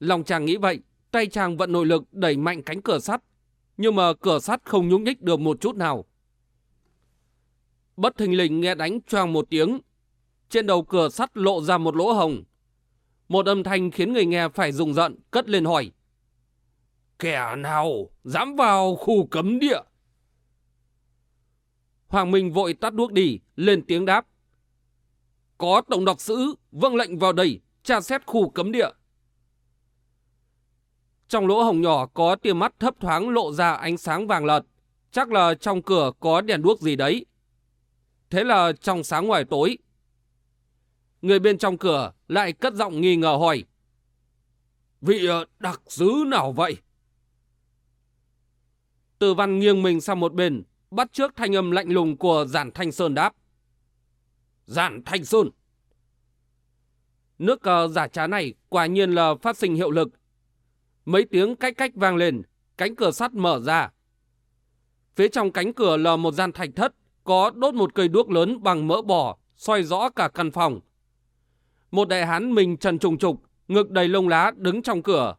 Lòng chàng nghĩ vậy, tay chàng vận nội lực đẩy mạnh cánh cửa sắt, nhưng mà cửa sắt không nhúc nhích được một chút nào. Bất thình lình nghe đánh choang một tiếng. Trên đầu cửa sắt lộ ra một lỗ hồng. Một âm thanh khiến người nghe phải rùng giận, cất lên hỏi. Kẻ nào dám vào khu cấm địa? Hoàng Minh vội tắt đuốc đi, lên tiếng đáp. Có tổng đọc sứ, vâng lệnh vào đây, tra xét khu cấm địa. Trong lỗ hồng nhỏ có tia mắt thấp thoáng lộ ra ánh sáng vàng lợt. Chắc là trong cửa có đèn đuốc gì đấy. Thế là trong sáng ngoài tối, người bên trong cửa lại cất giọng nghi ngờ hỏi. Vị ờ, đặc sứ nào vậy? Từ văn nghiêng mình sang một bên, bắt trước thanh âm lạnh lùng của Giản Thanh Sơn đáp. Giản Thanh Sơn! Nước cờ giả trá này quả nhiên là phát sinh hiệu lực. Mấy tiếng cách cách vang lên, cánh cửa sắt mở ra. Phía trong cánh cửa là một gian thạch thất, có đốt một cây đuốc lớn bằng mỡ bò, soi rõ cả căn phòng. Một đại hán mình trần trùng trục, ngực đầy lông lá đứng trong cửa.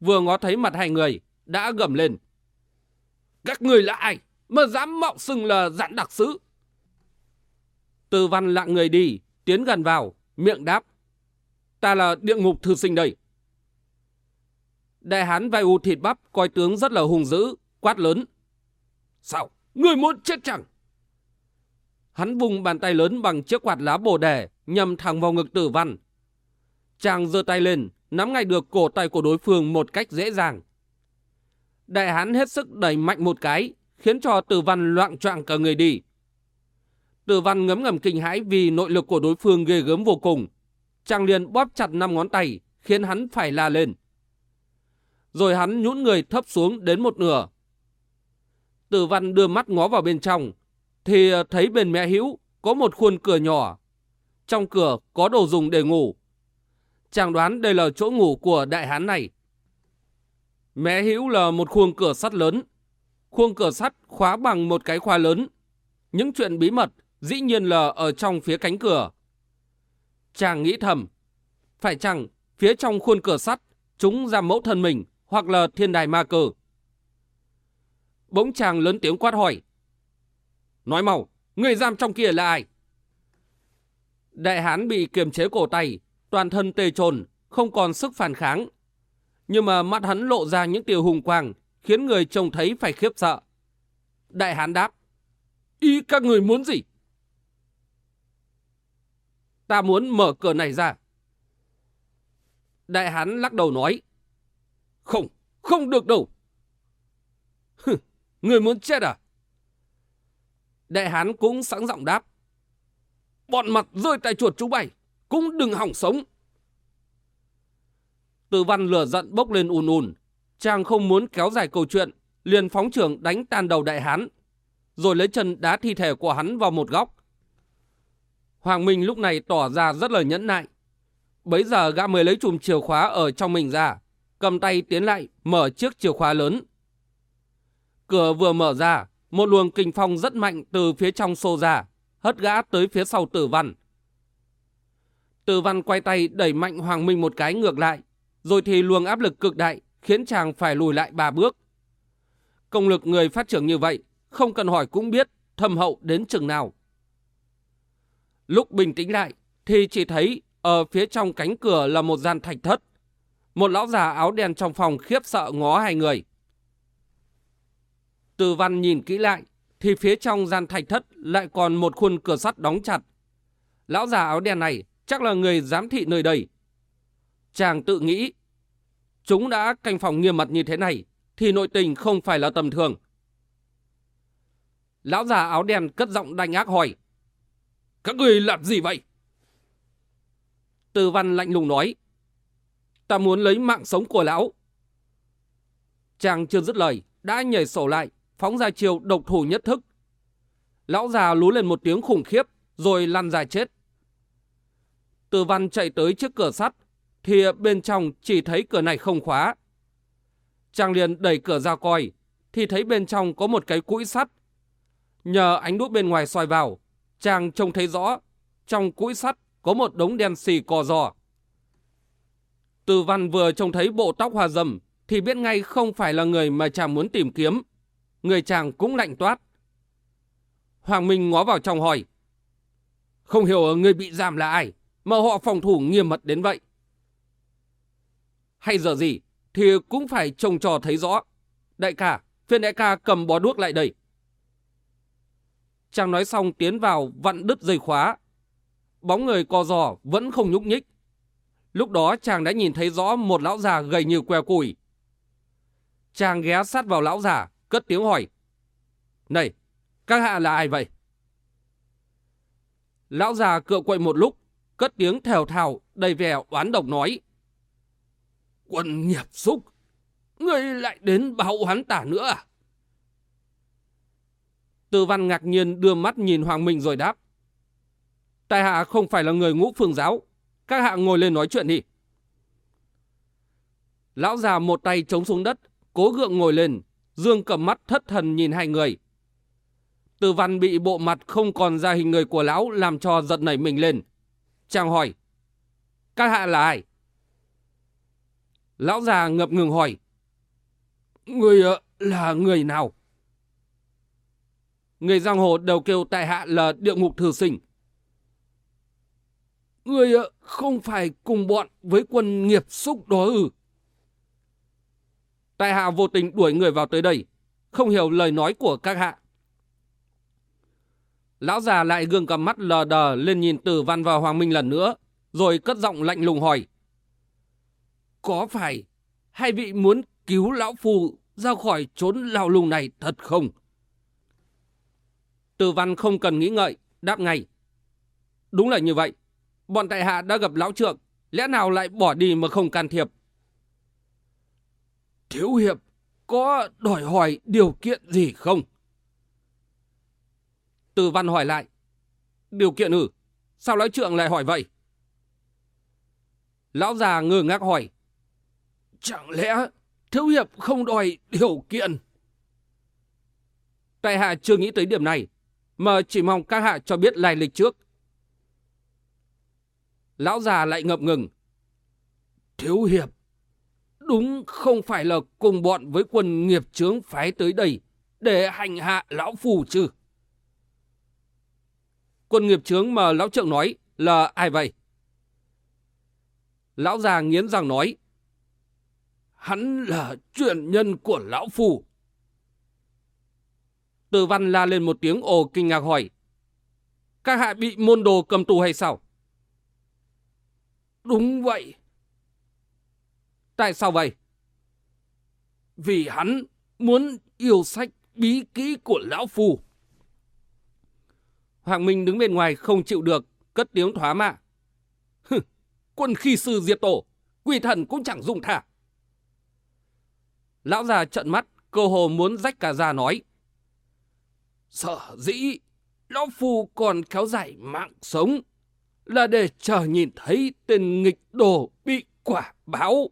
Vừa ngó thấy mặt hai người, đã gầm lên. Các người là ai mà dám mạo xưng là dặn đặc sứ? Từ văn lặng người đi, tiến gần vào, miệng đáp. Ta là địa ngục thư sinh đây. Đại hán vai u thịt bắp, coi tướng rất là hùng dữ, quát lớn. Sao? Người muốn chết chẳng? Hắn vùng bàn tay lớn bằng chiếc quạt lá bồ đề, nhằm thẳng vào ngực tử văn. Chàng giơ tay lên, nắm ngay được cổ tay của đối phương một cách dễ dàng. Đại hán hết sức đẩy mạnh một cái, khiến cho tử văn loạn trọng cả người đi. Tử văn ngấm ngầm kinh hãi vì nội lực của đối phương ghê gớm vô cùng. Chàng liền bóp chặt năm ngón tay, khiến hắn phải la lên. Rồi hắn nhũn người thấp xuống đến một nửa. Tử văn đưa mắt ngó vào bên trong, thì thấy bên mẹ hữu có một khuôn cửa nhỏ. Trong cửa có đồ dùng để ngủ. Chàng đoán đây là chỗ ngủ của đại hán này. Mẹ hữu là một khuôn cửa sắt lớn. Khuôn cửa sắt khóa bằng một cái khoa lớn. Những chuyện bí mật dĩ nhiên là ở trong phía cánh cửa. Chàng nghĩ thầm, phải chăng phía trong khuôn cửa sắt chúng ra mẫu thân mình hoặc là thiên đài ma cờ. Bỗng chàng lớn tiếng quát hỏi. Nói mau, người giam trong kia là ai? Đại hán bị kiềm chế cổ tay, toàn thân tê trồn, không còn sức phản kháng. Nhưng mà mắt hắn lộ ra những tiêu hùng quang, khiến người trông thấy phải khiếp sợ. Đại hán đáp. Ý các người muốn gì? Ta muốn mở cửa này ra. Đại hán lắc đầu nói. Không, không được đâu. người muốn chết à? Đại hán cũng sẵn giọng đáp. Bọn mặt rơi tay chuột chú bay, cũng đừng hỏng sống. Từ văn lửa giận bốc lên ùn ùn. Chàng không muốn kéo dài câu chuyện, liền phóng trưởng đánh tan đầu đại hán, rồi lấy chân đá thi thể của hắn vào một góc. Hoàng Minh lúc này tỏ ra rất là nhẫn nại. Bấy giờ gã mới lấy chùm chìa khóa ở trong mình ra, cầm tay tiến lại, mở chiếc chìa khóa lớn. Cửa vừa mở ra, một luồng kinh phong rất mạnh từ phía trong xô ra, hất gã tới phía sau tử văn. Tử văn quay tay đẩy mạnh Hoàng Minh một cái ngược lại, rồi thì luồng áp lực cực đại khiến chàng phải lùi lại ba bước. Công lực người phát trưởng như vậy, không cần hỏi cũng biết thâm hậu đến chừng nào. Lúc bình tĩnh lại, thì chỉ thấy ở phía trong cánh cửa là một gian thạch thất. Một lão già áo đen trong phòng khiếp sợ ngó hai người. Từ văn nhìn kỹ lại, thì phía trong gian thạch thất lại còn một khuôn cửa sắt đóng chặt. Lão già áo đen này chắc là người giám thị nơi đây. Chàng tự nghĩ, chúng đã canh phòng nghiêm mật như thế này, thì nội tình không phải là tầm thường. Lão già áo đen cất giọng đanh ác hỏi. Các người làm gì vậy? Từ văn lạnh lùng nói. Ta muốn lấy mạng sống của lão. Chàng chưa dứt lời, đã nhảy sổ lại, phóng ra chiều độc thủ nhất thức. Lão già lú lên một tiếng khủng khiếp, rồi lăn ra chết. Từ văn chạy tới trước cửa sắt, thì bên trong chỉ thấy cửa này không khóa. Chàng liền đẩy cửa ra coi, thì thấy bên trong có một cái cũi sắt. Nhờ ánh đuốc bên ngoài soi vào, chàng trông thấy rõ, trong cũi sắt có một đống đen xì cò giò. Từ văn vừa trông thấy bộ tóc hoa dầm, thì biết ngay không phải là người mà chàng muốn tìm kiếm. Người chàng cũng lạnh toát. Hoàng Minh ngó vào trong hỏi. Không hiểu người bị giam là ai, mà họ phòng thủ nghiêm mật đến vậy. Hay giờ gì, thì cũng phải trông trò thấy rõ. Đại ca, phiên đại ca cầm bó đuốc lại đây. Chàng nói xong tiến vào vặn đứt dây khóa. Bóng người co giò vẫn không nhúc nhích. Lúc đó chàng đã nhìn thấy rõ một lão già gầy như que củi. Chàng ghé sát vào lão già, cất tiếng hỏi. Này, các hạ là ai vậy? Lão già cựa quậy một lúc, cất tiếng thèo thào, đầy vẻ oán độc nói. Quân nghiệp xúc, ngươi lại đến báo hắn tả nữa à? Tư văn ngạc nhiên đưa mắt nhìn Hoàng Minh rồi đáp. Tại hạ không phải là người ngũ phương giáo. Các hạ ngồi lên nói chuyện đi. Lão già một tay chống xuống đất, cố gượng ngồi lên, dương cầm mắt thất thần nhìn hai người. từ văn bị bộ mặt không còn ra hình người của lão làm cho giật nảy mình lên. Chàng hỏi, các hạ là ai? Lão già ngập ngừng hỏi, người ờ, là người nào? Người giang hồ đều kêu tại hạ là địa ngục thư sinh. Người ờ, không phải cùng bọn với quân nghiệp xúc đó ư. Tại hạ vô tình đuổi người vào tới đây, không hiểu lời nói của các hạ. Lão già lại gương cầm mắt lờ đờ lên nhìn Tử Văn và Hoàng Minh lần nữa, rồi cất giọng lạnh lùng hỏi. Có phải hai vị muốn cứu lão phù ra khỏi trốn lao lùng này thật không? Tử Văn không cần nghĩ ngợi, đáp ngay. Đúng là như vậy. Bọn tại hạ đã gặp lão trượng, lẽ nào lại bỏ đi mà không can thiệp? Thiếu hiệp, có đòi hỏi điều kiện gì không? Từ văn hỏi lại. Điều kiện ư? Sao lão trượng lại hỏi vậy? Lão già ngơ ngác hỏi. Chẳng lẽ thiếu hiệp không đòi điều kiện? Tại hạ chưa nghĩ tới điểm này. mà chỉ mong các hạ cho biết lai lịch trước. Lão già lại ngập ngừng. Thiếu hiệp, đúng không phải là cùng bọn với quân nghiệp chướng phái tới đây để hành hạ lão phù chứ? Quân nghiệp chướng mà lão trượng nói là ai vậy? Lão già nghiến răng nói. Hắn là truyền nhân của lão phù. Từ văn la lên một tiếng ồ kinh ngạc hỏi. Các hạ bị môn đồ cầm tù hay sao? Đúng vậy. Tại sao vậy? Vì hắn muốn yêu sách bí kỹ của lão phù. Hoàng Minh đứng bên ngoài không chịu được, cất tiếng thoá mạ. quân khi sư diệt tổ, quỷ thần cũng chẳng dùng thả. Lão già trận mắt, cơ hồ muốn rách cả da nói. Sợ dĩ, lão phu còn kéo dài mạng sống là để chờ nhìn thấy tên nghịch đồ bị quả báo.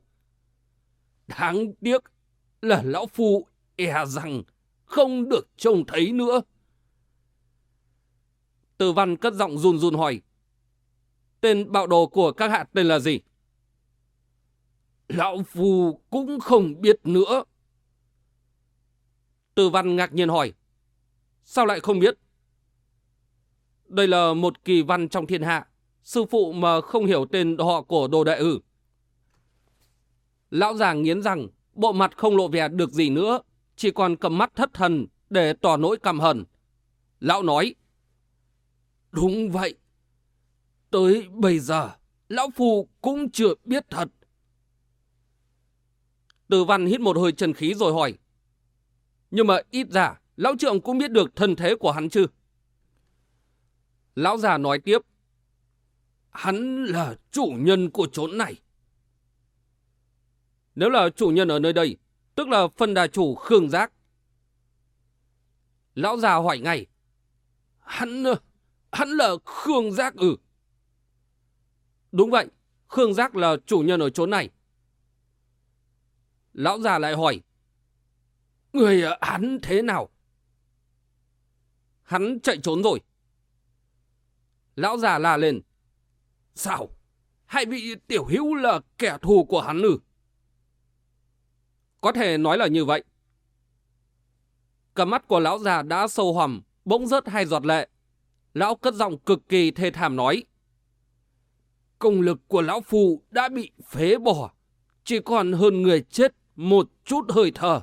Đáng tiếc là lão phu e rằng không được trông thấy nữa. Từ văn cất giọng run run hỏi. Tên bạo đồ của các hạ tên là gì? Lão Phu cũng không biết nữa. Từ văn ngạc nhiên hỏi. Sao lại không biết? Đây là một kỳ văn trong thiên hạ. Sư phụ mà không hiểu tên họ của đồ đệ ử. Lão già nghiến rằng bộ mặt không lộ vẻ được gì nữa. Chỉ còn cầm mắt thất thần để tỏ nỗi căm hận. Lão nói. Đúng vậy. Tới bây giờ, Lão Phu cũng chưa biết thật. Từ văn hít một hơi trần khí rồi hỏi. Nhưng mà ít ra, Lão Trượng cũng biết được thân thế của hắn chứ? Lão già nói tiếp. Hắn là chủ nhân của chốn này. Nếu là chủ nhân ở nơi đây, tức là phân đà chủ Khương Giác. Lão già hỏi ngay. Hắn Hắn là Khương Giác ư? Đúng vậy, Khương Giác là chủ nhân ở chỗ này. Lão già lại hỏi. Người hắn thế nào? Hắn chạy trốn rồi. Lão già la lên. Sao? Hai vị tiểu hữu là kẻ thù của hắn ư? Có thể nói là như vậy. Cầm mắt của lão già đã sâu hầm, bỗng rớt hai giọt lệ. Lão cất giọng cực kỳ thê thảm nói. Công lực của lão phù đã bị phế bỏ, chỉ còn hơn người chết một chút hơi thở.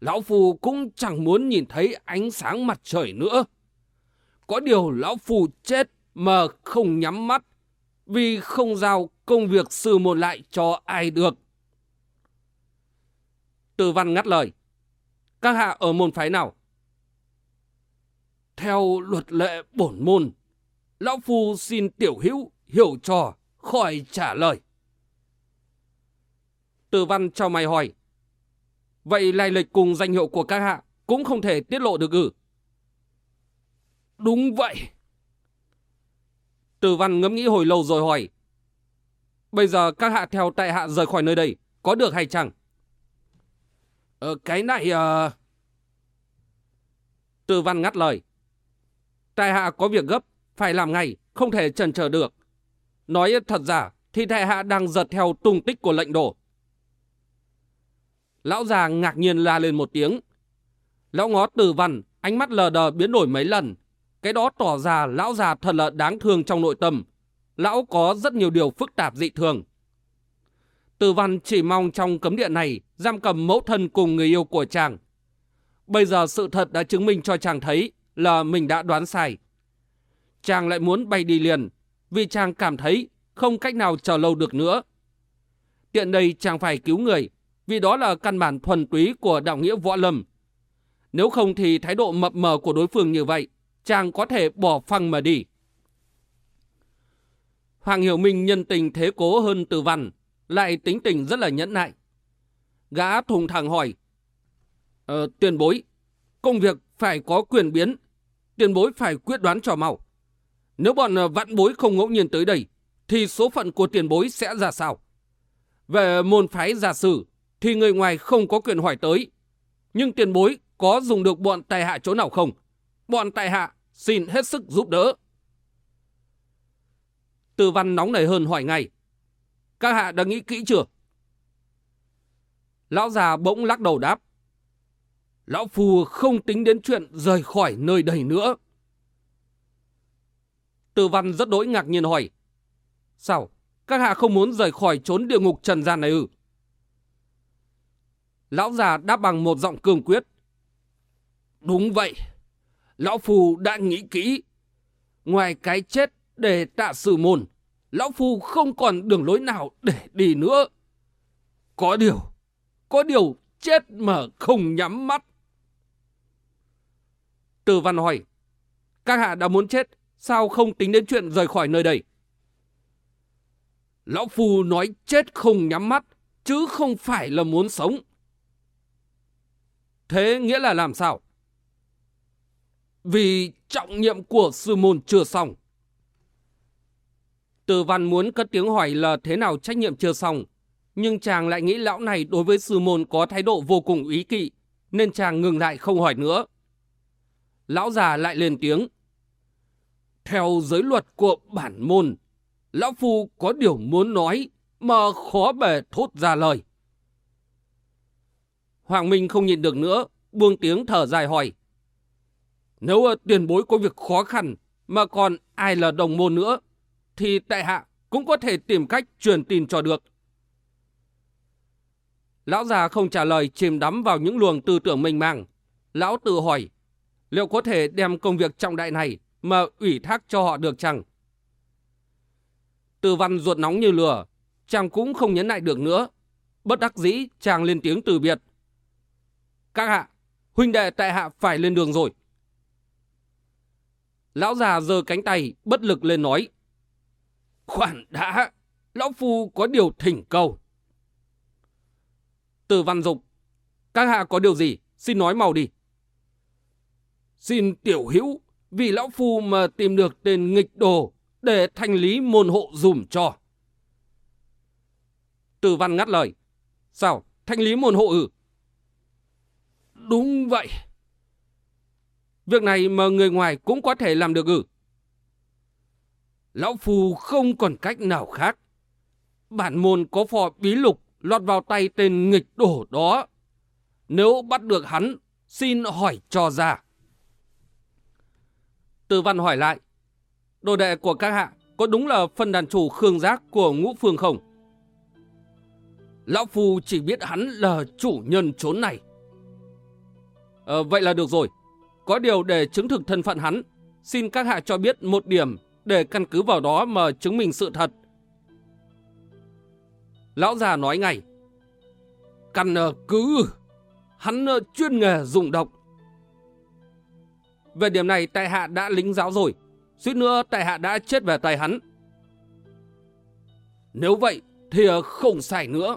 Lão phù cũng chẳng muốn nhìn thấy ánh sáng mặt trời nữa. Có điều lão phù chết mà không nhắm mắt, vì không giao công việc sư môn lại cho ai được. Từ văn ngắt lời. Các hạ ở môn phái nào? Theo luật lệ bổn môn, Lão Phu xin tiểu hữu hiểu trò khỏi trả lời. Từ văn cho mày hỏi. Vậy lai lịch cùng danh hiệu của các hạ cũng không thể tiết lộ được ư? Đúng vậy. Từ văn ngẫm nghĩ hồi lâu rồi hỏi. Bây giờ các hạ theo tại hạ rời khỏi nơi đây, có được hay chẳng? Ờ, cái này... Uh... Từ văn ngắt lời. Tại hạ có việc gấp, phải làm ngay, không thể chần chờ được. Nói thật giả, thì tại hạ đang giật theo tung tích của lệnh đổ. Lão già ngạc nhiên la lên một tiếng. Lão ngó từ văn, ánh mắt lờ đờ biến đổi mấy lần. Cái đó tỏ ra lão già thật là đáng thương trong nội tâm. Lão có rất nhiều điều phức tạp dị thường. Từ văn chỉ mong trong cấm điện này giam cầm mẫu thân cùng người yêu của chàng. Bây giờ sự thật đã chứng minh cho chàng thấy là mình đã đoán sai. Chàng lại muốn bay đi liền, vì chàng cảm thấy không cách nào chờ lâu được nữa. Tiện đây chàng phải cứu người, vì đó là căn bản thuần túy của đạo nghĩa võ lâm. Nếu không thì thái độ mập mờ của đối phương như vậy, chàng có thể bỏ phăng mà đi. Hoàng Hiểu Minh nhân tình thế cố hơn từ văn, lại tính tình rất là nhẫn nại. Gã thùng thẳng hỏi, Ờ, tiền bối, công việc phải có quyền biến, tiền bối phải quyết đoán cho mau. Nếu bọn ờ, vạn bối không ngẫu nhiên tới đây, thì số phận của tiền bối sẽ ra sao? Về môn phái giả sử, thì người ngoài không có quyền hỏi tới. Nhưng tiền bối có dùng được bọn tài hạ chỗ nào không? Bọn tại hạ xin hết sức giúp đỡ. Từ văn nóng nảy hơn hỏi ngay. Các hạ đã nghĩ kỹ chưa? Lão già bỗng lắc đầu đáp. Lão phù không tính đến chuyện rời khỏi nơi đây nữa. Từ văn rất đỗi ngạc nhiên hỏi. Sao? Các hạ không muốn rời khỏi trốn địa ngục trần gian này ư? Lão già đáp bằng một giọng cương quyết. Đúng vậy. Lão Phu đã nghĩ kỹ. Ngoài cái chết để tạ sử môn, Lão Phu không còn đường lối nào để đi nữa. Có điều, có điều chết mà không nhắm mắt. Từ văn hỏi, các hạ đã muốn chết, sao không tính đến chuyện rời khỏi nơi đây? Lão Phu nói chết không nhắm mắt, chứ không phải là muốn sống. Thế nghĩa là làm sao? Vì trọng nhiệm của sư môn chưa xong. Từ văn muốn cất tiếng hỏi là thế nào trách nhiệm chưa xong, nhưng chàng lại nghĩ lão này đối với sư môn có thái độ vô cùng ý kỵ, nên chàng ngừng lại không hỏi nữa. Lão già lại lên tiếng. Theo giới luật của bản môn, Lão Phu có điều muốn nói mà khó bề thốt ra lời. Hoàng Minh không nhịn được nữa, buông tiếng thở dài hỏi. Nếu ờ, tiền bối có việc khó khăn mà còn ai là đồng môn nữa, thì tại hạ cũng có thể tìm cách truyền tin cho được. Lão già không trả lời chìm đắm vào những luồng tư tưởng mênh mang. Lão tự hỏi, liệu có thể đem công việc trọng đại này mà ủy thác cho họ được chăng? Từ văn ruột nóng như lửa, chàng cũng không nhấn lại được nữa. Bất đắc dĩ, chàng lên tiếng từ biệt. Các hạ, huynh đệ tại hạ phải lên đường rồi. Lão già giơ cánh tay, bất lực lên nói. Khoản đã, lão phu có điều thỉnh cầu. Từ văn dục, các hạ có điều gì, xin nói mau đi. Xin tiểu hữu, vì lão phu mà tìm được tên nghịch đồ để thanh lý môn hộ dùm cho. Từ văn ngắt lời. Sao? Thanh lý môn hộ ư? Đúng vậy. Việc này mà người ngoài cũng có thể làm được ư? Lão Phu không còn cách nào khác. Bản môn có phò bí lục lọt vào tay tên nghịch đổ đó. Nếu bắt được hắn, xin hỏi cho ra. Từ văn hỏi lại. Đồ đệ của các hạ có đúng là phân đàn chủ Khương Giác của ngũ phương không? Lão Phu chỉ biết hắn là chủ nhân trốn này. À, vậy là được rồi. Có điều để chứng thực thân phận hắn, xin các hạ cho biết một điểm để căn cứ vào đó mà chứng minh sự thật. Lão già nói ngay. Căn ờ, cứ, hắn ờ, chuyên nghề dùng độc. Về điểm này tại hạ đã lính giáo rồi, suýt nữa tại hạ đã chết về tay hắn. Nếu vậy thì ờ, không xảy nữa.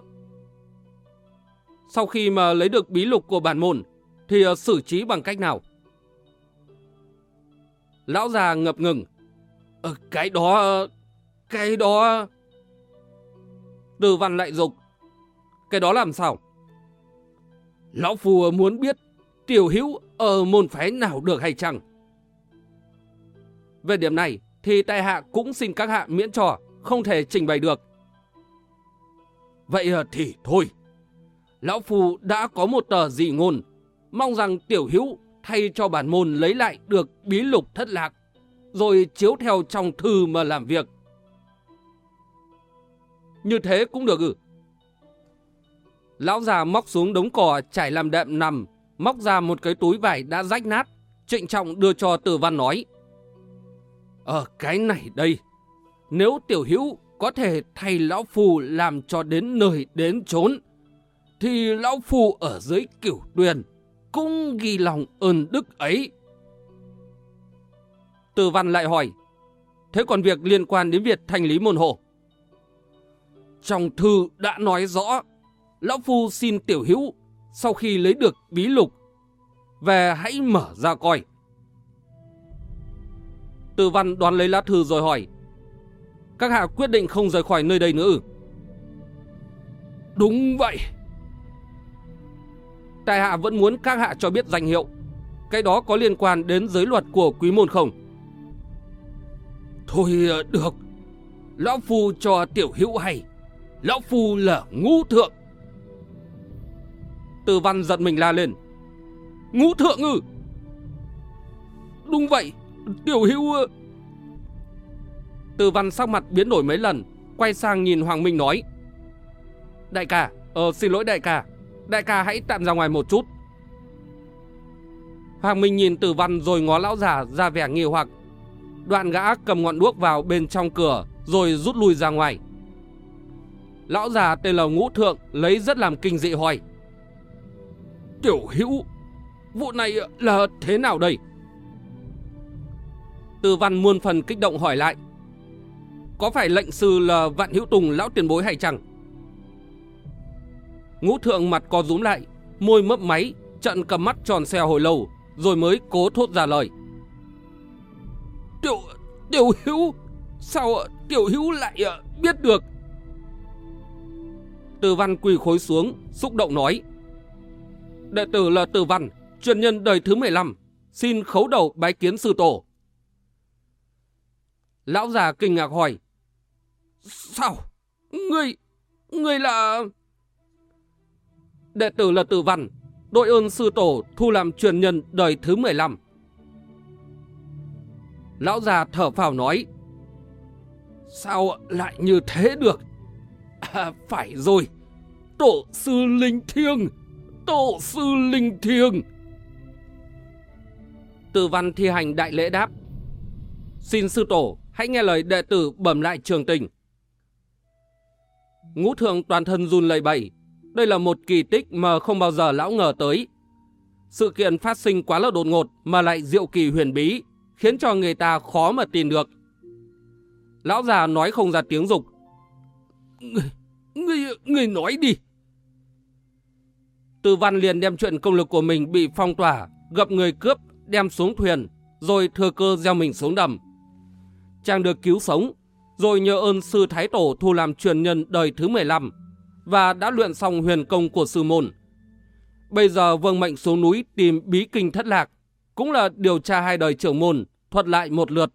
Sau khi mà lấy được bí lục của bản môn thì xử trí bằng cách nào? Lão già ngập ngừng. Ờ, cái đó... Cái đó... Từ văn lại dục. Cái đó làm sao? Lão Phù muốn biết tiểu hữu ở môn phái nào được hay chăng? Về điểm này thì tại hạ cũng xin các hạ miễn trò, không thể trình bày được. Vậy ờ, thì thôi. Lão phù đã có một tờ dị ngôn, mong rằng tiểu hữu thay cho bản môn lấy lại được bí lục thất lạc, rồi chiếu theo trong thư mà làm việc. Như thế cũng được ư? Lão già móc xuống đống cỏ trải làm đệm nằm, móc ra một cái túi vải đã rách nát, trịnh trọng đưa cho tử văn nói. Ở cái này đây, nếu tiểu hữu có thể thay lão phù làm cho đến nơi đến chốn, thì lão phù ở dưới cửu tuyền cũng ghi lòng ơn đức ấy. Từ văn lại hỏi, thế còn việc liên quan đến việc thành lý môn hộ? Trong thư đã nói rõ, lão phu xin tiểu hữu sau khi lấy được bí lục, về hãy mở ra coi. Từ văn đoán lấy lá thư rồi hỏi, các hạ quyết định không rời khỏi nơi đây nữa ư? Đúng vậy. Tại hạ vẫn muốn các hạ cho biết danh hiệu. cái đó có liên quan đến giới luật của quý môn không? Thôi ờ, được, Lão Phu cho tiểu hữu hay, Lão Phu là ngũ thượng. Từ văn giận mình la lên. Ngũ thượng ư? Đúng vậy, tiểu hữu... Từ văn sắc mặt biến đổi mấy lần, quay sang nhìn Hoàng Minh nói. Đại ca, ờ xin lỗi đại ca, đại ca hãy tạm ra ngoài một chút. Hoàng Minh nhìn Từ Văn rồi ngó lão già ra vẻ nghi hoặc. Đoạn gã cầm ngọn đuốc vào bên trong cửa rồi rút lui ra ngoài. Lão già tên là Ngũ Thượng lấy rất làm kinh dị hỏi. Tiểu hữu, vụ này là thế nào đây? Từ Văn muôn phần kích động hỏi lại. Có phải lệnh sư là Vạn Hữu Tùng lão tiền bối hay chăng? Ngũ Thượng mặt co rúm lại, môi mấp máy, trận cầm mắt tròn xe hồi lâu, rồi mới cố thốt ra lời. Tiểu, tiểu hữu, sao tiểu hữu lại biết được? Từ văn quỳ khối xuống, xúc động nói. Đệ tử là từ văn, truyền nhân đời thứ 15, xin khấu đầu bái kiến sư tổ. Lão già kinh ngạc hỏi. Sao? Ngươi, ngươi là... Đệ tử là từ văn, đội ơn sư tổ thu làm truyền nhân đời thứ 15. Lão già thở phào nói. Sao lại như thế được? À, phải rồi, tổ sư linh thiêng, tổ sư linh thiêng. Từ văn thi hành đại lễ đáp. Xin sư tổ, hãy nghe lời đệ tử bẩm lại trường tình. Ngũ thượng toàn thân run lầy bẩy, đây là một kỳ tích mà không bao giờ lão ngờ tới. Sự kiện phát sinh quá là đột ngột mà lại diệu kỳ huyền bí, khiến cho người ta khó mà tin được. Lão già nói không ra tiếng dục. Người, người, người nói đi. Từ văn liền đem chuyện công lực của mình bị phong tỏa, gặp người cướp, đem xuống thuyền, rồi thừa cơ gieo mình xuống đầm. Chàng được cứu sống, rồi nhờ ơn sư Thái Tổ thu làm truyền nhân đời thứ 15, và đã luyện xong huyền công của sư môn. Bây giờ vương mệnh xuống núi tìm bí kinh thất lạc, cũng là điều tra hai đời trưởng môn, thuật lại một lượt